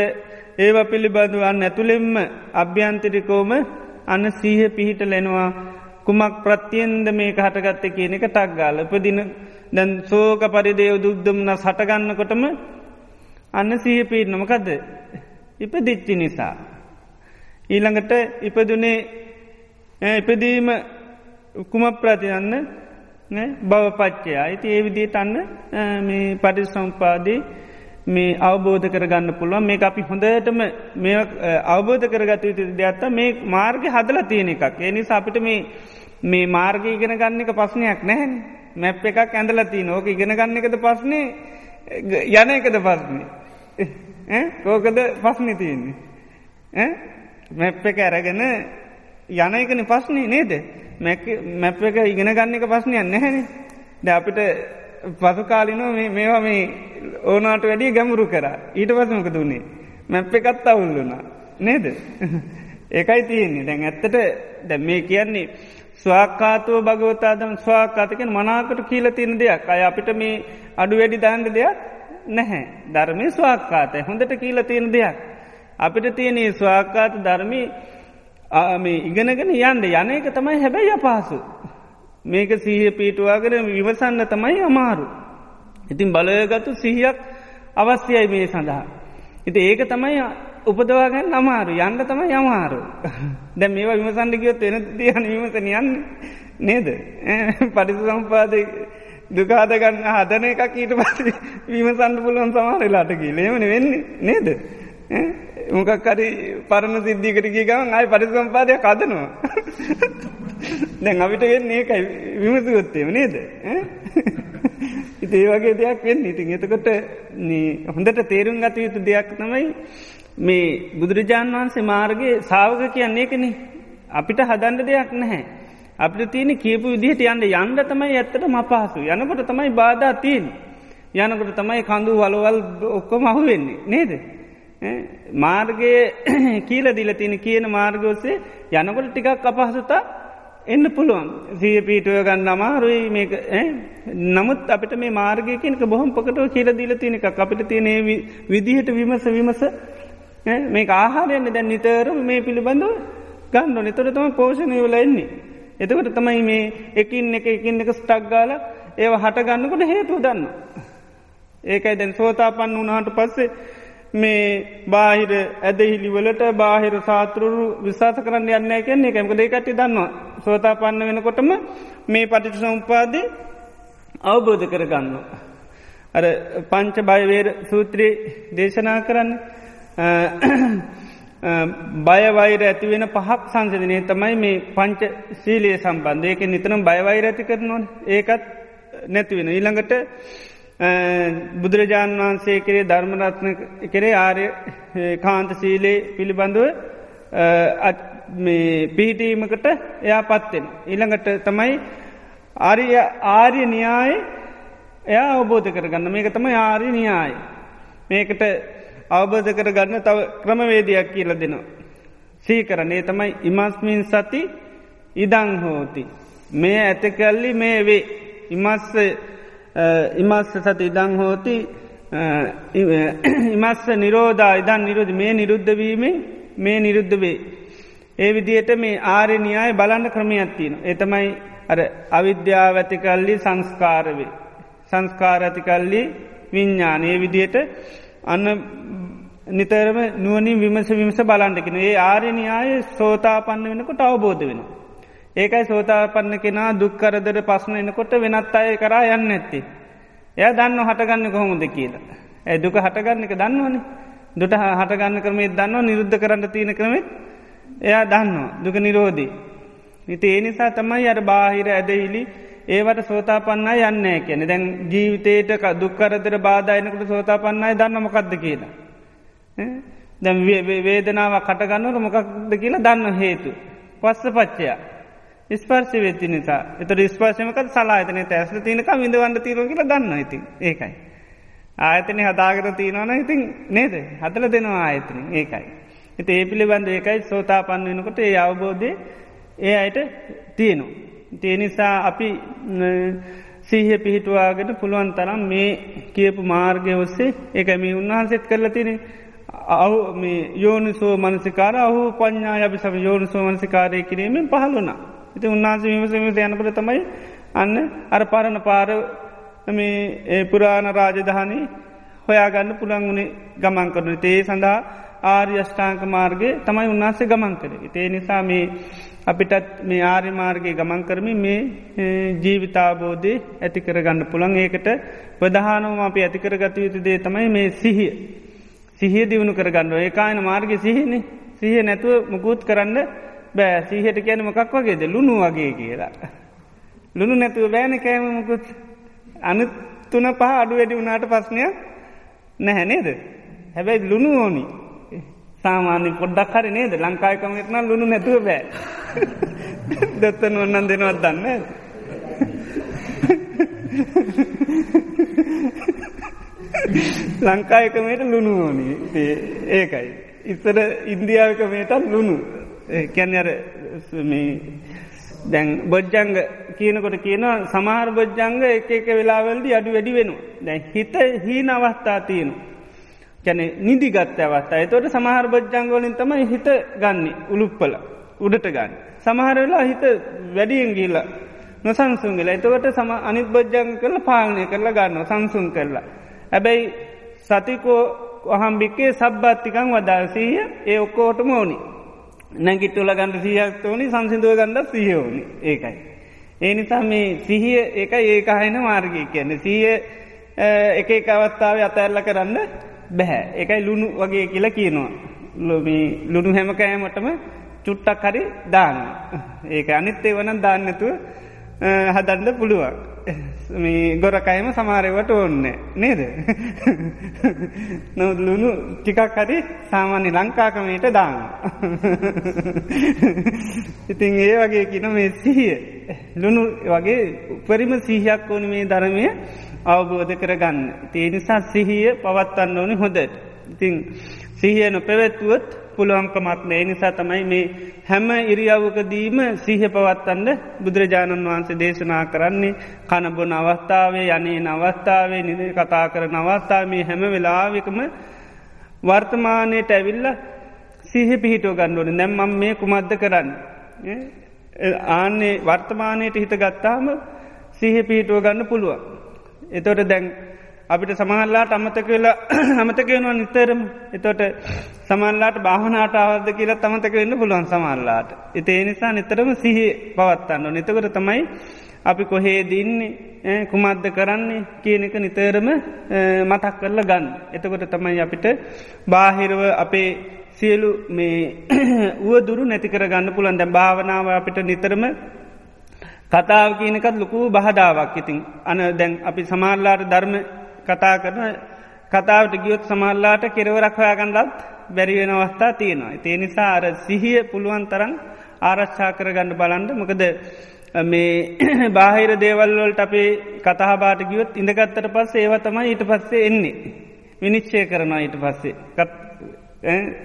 ඒව පිළිබඳුවන්න ඇතුළෙෙම්ම අභ්‍යන්තරිකෝම අන්න සීහ පිහිට ලෙනවා කුමක් ප්‍රත්තියෙන්ද මේක හටගත්ත කියන එක ටක්ගාල උපදින දැන් සෝක පරිදේව දුක්දම්න සටගන්නකොටම අන්න සීහ පිහිටනමකද ඉප දිච්චි නිසා. ඊළඟට ඉපදුනේ ඉපදීම උකුම ප්‍රතියන්න බව පච්චය අයිති ඒ විදිට අන්න මේ පටිසම්පාදී මේ අවබෝධ කරගන්න පුළුවන්. මේ අපි හොඳටම මේ අවබෝධ කරගත යුතු දෙයක්ත්ත මේ මාර්ග හදල තියෙන එකක්. එනි අපිට මේ මේ මාර්ග ඉගෙන ගන්න එක පස්්නයක් නැහැන් මැප් එකක් ඇඳලතිී නෝක ඉගෙන ගන්න එකද පස්නේ යන එකද පස්නේ කෝකද පස්්නි තියෙන්නේ? මැප් එක ඇරගෙන යන එකන පස්නේ නේද? මැප් එක ඉගෙන ගන්න එක පස්්නයක් නැහැන. ද අපිට පසුකාලිනෝ මේවා මේ ඕනාට වැඩිය ගැමුරු කර. ඊට පසමක දුන්නේ මැප්ප එකත් අවුල්ලුනා නේද? (laughs) ඒකයි තියෙන්නේ. දැන් ඇත්තට දැ මේ කියන්නේ ස්වාකාතුව භගවතාදම ස්වාකාතකෙන් මනාකට කියීල තියෙන දෙයක්. අය අපිට මේ අඩු වැඩි දාන්ඩ දෙයක් නැහැ. ධර්මය ස්වාකාතය හොඳට කියීල තියෙන දෙයක්. අපිට තියෙනේ ස්වාකාත ධර්මී මේ ඉගෙනගෙන යන්ඩ යන එක තමයි හැබැයි අපහසු. මේක සීහ පීටුවාගෙන විවසන්න තමයි අමාරු. ඉතින් බලයගත්තු සිහියක් අවස්්‍යයයි මේ සඳහා. ඉති ඒක තමයි උපදවාගන්න අමාරු. යන්න තමයි යමාරු (laughs) දැ මේවා විමසන්ඩ ගියොත් වෙන තියන විමසන යන්න නේද? (laughs) පටිසු සම්පාද දුකාදගන්න හදන එකක් ඊට පස (laughs) විමසන්ඩ පුලුවන් සමහරලාට කිය ලේමන වෙන්නේ නේද? මොකක්කරි පරණ සිද්ධිකට ගී ගමන් අයි පරිසු සම්පාදය කදනවා. දැන් අපිට වෙන්නේ ඒකයි. විමසගොත්තේම නේද? ඉතේ වගේ දෙයක් වෙන්න. ඉතින් එතකොට හොඳට තේරුම් ගත යුතු දෙයක් තමයි මේ බුදුරජාණන් වහන්සේ මාර්ගගේ සාවක කියන්නේ එකන අපිට හදන්ඩ දෙයක් නැහැ. අපිට තියෙන කියපු විදිහට යන්න යන්න තමයි ඇත්තට මපහසු යනකොට තමයි බාධා තිීන්. යනකොට තමයි කඳු වලවල් ඔක්කොම අහු වෙන්නේ නේද. මාර්ගය (clears throat) කියල දිල තියෙන කියන මාර්ගෝසේ යනකොට ටිකක් අපහසුතා එන්න පුළුවන්. සිය පීටුව ගන්න අමාරුයි මේක නමුත් අපිට මේ මාර්ගයකනක බොහොම පොකටව කියල දීල තියෙන එක අපිට තියනේ විදිහට විමස විමස මේ ආහාරයන්න දැන් නිතරම මේ පිළිබඳව ගන්න නිතරතම පෝෂණය වල එන්නේ. එතකට තමයි මේ එකින් එක එකින් එක ස්ටක්ගාල ඒව හටගන්නකොට හේතු දන්න. ඒකයි දැන් සෝතාපන්න වනාට පස්සේ මේ බාහිර ඇදහිලිවලට බාහිර සාතරුරු විශාස කරන්න යන්න කියන්නේ. එකමක දෙකටි දන්නවා. සෝතාපන්න වෙනකොටම මේ පටිට සම්පාදය අවබෝධ කරගන්න. අර පංච බයවේර සූත්‍රයේ දේශනා කරන්න බයවෛර ඇතිවෙන පහක් සංසධනය තමයි මේ පංච සීලයේ සම්බන්ධයක නිතනම් බයවෛර ඇති කරනවන්. ඒකත් නැතිවෙන. ඊළඟට බුදුරජාණන් වහන්සේ කරේ ධර්මරත්න කරේ ආරය කාන්ත සීලේ පිළිබඳුව පිහිටීමකට එයා පත්වෙන. ඊළඟට තමයි ආරිය ආර්ය න්‍යාය එයා අවබෝධ කරගන්න මේක තමයි ආරි න්‍යාය. මේකට අවබෝධ කර ගන්න තව ක්‍රමවේදයක් කියල දෙනවා. සීකරන්නේ තමයි ඉමස්මින් සති ඉදං හෝති. මේ ඇතකැල්ලි මේ වේ. ඉමස්ස ඉමස්ස සති ඉදං හෝති (coughs) ඉමස්ස නිරෝධා ඉදන් නිරුද්ධ මේ නිරුද්ධවීමේ මේ නිරුද්ධ වේ. ඒ විදියට මේ ආරණයාය බලන්න ක්‍රමයක්ත්තින. එතමයි අර අවිද්‍යාව ඇතිකල්ලි සංස්කාරවේ. සංස්කාර ඇතිකල්ලි විඤ්ඥානයේ විදියට අන්න නිතරම නුවනින් විමස විමස බලන්ටකෙන ඒ ආරණයාය සෝතාපන්න වෙනකොට අවබෝධ වෙන. ඒකයි සෝතාපන්න කෙනා දුක්කරදර පස්සන එනකොට වෙනත් අය කරා යන්න ඇත්ති. එය දන්න හටගන්න කොහොමද කියලා. ඇ දුක හටගන්න එක දන්නවන දුට හටගන්න කරමේ දන්න නිරුද්ධ කරන්න තියෙන කරමේ එයා දන්නවා දුක නිරෝධී. ඉති ඒ නිසා තමයි අර බාහිර ඇදහිලි ඒවට සෝතාපන්න යන්න කියන දැන් ජීවිතයට දුක්කරදර බාධයනකට සෝතාපන්නයි දන්නමකක්ද කියලා. දැම් වේදනාව කටගන්නට මොකක්ද කියලා දන්න හේතු. පස්ස පච්චයා. ස්පර්සි වෙච්චි නිසා එත ස්පර්ශමකත් සලාතන ඇස්ල තිනක විඳවන්න තීර කියලා දන්න ඉති ඒකයි. ආයතන හදාගර තියනවන ඉතින් නේද හතල දෙනවා ආයතන ඒකයි. එත ඒ පිළිබඳ ඒකයි සෝතාපන්න වෙනකොට ඒ අවබෝධය ඒ අයට තියනු. තිය නිසා අපි සීහ පිහිටවාගෙන පුළුවන් තරම් මේ කියපු මාර්ගය ඔස්සේ එකම උන්වහන්සෙත් කරලා තිනේ අහු මේ යෝනිසෝ මනසිකාර අහු පඥා අපි සම යෝනිසෝ මනසිකාරය කිරීමෙන් පහළුණ. ඉති උන්නාස විමසම යනකට තමයි අන්න අර පරණ පාර මේ පුරාණ රාජධානී හොයාගන්න පුළන් වුණේ ගමන් කරන තේ සඳහා ආර්ය අෂ්ඨාංක මාර්ගය තමයි උන්නාසේ ගමන් කර. ඒ නිසා මේ අපිටත් මේ ආර්ය මාර්ගය ගමන් කරමි මේ ජීවිතාබෝධය ඇති කරගන්න පුළන් ඒකට ප්‍රධානවම අපි ඇතිකර ගත යුතු දේ තමයි මේ සිහිය. සිහිය දියුණු කරගන්න ඒකායන මාර්ග සිහින සිහ නැතුව මුකුත් කරන්න බෑ සීහට කියන මොකක් වගේද ලුණු වගේ කියලා. ලුණු නැතුව බෑන කෑම මුකුත් අනු තුන පහ අඩු වැඩි වුණාට පස්්නයක් නැහැ නේද. හැබැයි ලුණු ඕනි සාමාන්‍ය පොඩ්ඩක් හරි නේද ලංකායකමෙත්න ලුණු නැතුව බෑ දත්තන ඔන්නන් දෙනවත් දන්න. ලංකායකමට ලුණු ඕනි ඒකයි. ඉස්සර ඉන්දියාවකමටත් ලුණු කැන අර දැන් බොජ්ජංග කියනකොට කියන සමහර බොජ්ජංග එක එක වෙලාවල්දි අඩු වැඩි වෙන. දැන් හිත හීන අවස්ථා තියෙනු. කැන නිදිගත්ත අවස්ථා එතොට සමහර බොජ්ජංගෝලින් තම හිත ගන්න උළුප්පල උඩට ගන්න. සමහර වෙලා හිත වැඩියෙන් ගිල්ල නොසංසුන්ගල එතවට සම අනිත් බොජ්ජංග කරලා පාලනය කරලා ගන්න සංසුන් කරලා. හැබැයි සතිකෝ ඔහම්බික්කේ සබ්බත්තිකං වදාසීය ඒ ඔක්කෝටම ඕනි. නැගිට්ටුල ගණඩ සියයක් ඕනි සංසිදුව ගණඩ සියෝනි ඒකයි. ඒ නිසා මේ සිහිය ඒක ඒක හයින මාර්ගය කියන්නේ සීය එක එක අවස්ථාව අතඇල්ල කරන්න බැහැ එකයි ලුණු වගේ කියලා කියනවා. ලොමී ලුණු හැමකෑමටම චුට්ටක් හරි දාන්න. ඒක අනිත්තේ වනන් දාන්නතුව හදන්න පුළුවන්. මේ ගොරකයම සමාරවට ඕන්න නේද. නොදලුණු ටිකක් හරි සාමාන්‍ය ලංකාකමයට දාන්න. ඉතින් ඒ වගේ කියන මේ සිහිය. ලුණු වගේ උපරිම සිහියක් ඕන මේ ධරමය අවබෝධ කරගන්න. තිය නිසා සිහිය පවත්වන්න ඕනි හොදට. ඉතිං සිහිය නො පැවැත්තුවත් පුළුවන්කමක් නෑ නිසා තමයි මේ හැම ඉරියව්වකදීම සීහ පවත්තන්න බුදුරජාණන් වහන්සේ දේශනා කරන්නේ කණබොන අවස්ථාවේ යනේ නවස්ථාවේ නිද කතා කර නවස්ථා මේ හැම වෙලාවිකම වර්තමානයට ඇවිල්ල සීහ පිහිටෝ ගණ්ඩුවන නැම්මම් මේ කුමද්ද කරන්න. ආන්නේ වර්තමානයට හිත ගත්තාම සීහ පිහිටුව ගන්න පුළුවන්. එතොට දැන් අපිට සමහල්ලාට අමතක වෙලා (clears throat) අමතක වෙනවා නිතරම එතොට සමල්ලාට භාවනාට අවද කියලා තමතක වෙන්න පුළුවන් සමල්ලාට. එතේ නිසා නිතරම සිහි පවත්තන්න. නිතකට තමයි අපි කොහේ දින්නේ කුමද්ද කරන්නේ කියන එක නිතරම මතක් කරලා ගන්න. එතකොට තමයි අපිට බාහිරව අපේ සියලු මේ (clears throat) උවදුරු නැතිකර ගන්න පුළන් දැ භාවනාව අපිට නිතරම කතාව කියනකත් ලොකු බහදාවක් ඉතින් අන දැන් අපි සමාල්ලාට ධර්ම කතා කරන කතාවට ගියොත් සමල්ලාට කෙරවරක් හොයාගන්නලත් බැරිවෙන අවස්ථා තියෙනවා. ඒ නිසා අර සිහිය පුළුවන් තරන් ආරශ්චා කරගන්න බලන්ඩ මොකද මේ (clears throat) බාහිර දේවල්වලට අපේ කතහබාට ගියොත් ඉඳගත්තට පස්සේ ඒව තමයි ඊට පස්සේ එන්නේ. විනිශ්චය කරනවා ඊට පස්සේ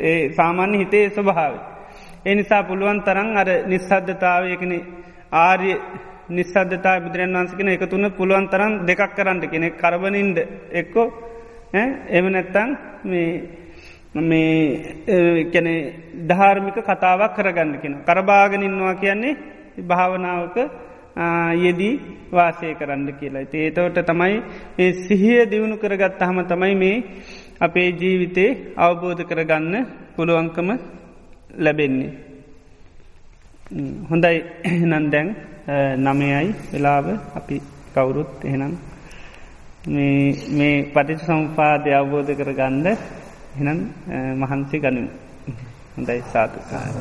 ඒ සාමාන්‍ය හිතේ ස්වභාව. ඒ නිසා පුළුවන් තරන් අර නිස්සද්ධතාවයකන ආර්ය නිස්සද්ධතා බුදුරන් වන්සකෙන එක තුන්න පුළුවන් තරන් දෙකක් කරන්නට කෙනෙ කරබනින්ද එක්කෝ එම නැත්තං මේ මේ කැනෙ ධාර්මික කතාවක් කරගන්න කෙන. කරභාගනින්වා කියන්නේ භාවනාවක යෙදී වාසය කරන්න කියලා. ඒතවට තමයි මේ සිහිය දියුණු කරගත් හම තමයි මේ අපේ ජීවිතේ අවබෝධ කරගන්න පුළුවන්කම ලැබෙන්නේ. හොඳයි නන්දැන් නමයයි වෙලාව අපි කවුරුත් එහෙනම් මේ පටිච සම්පාදය අවබෝධ කර ගන්ද එහෙනම් මහන්සේ ගනිමු හොඳයි සාතුකාර.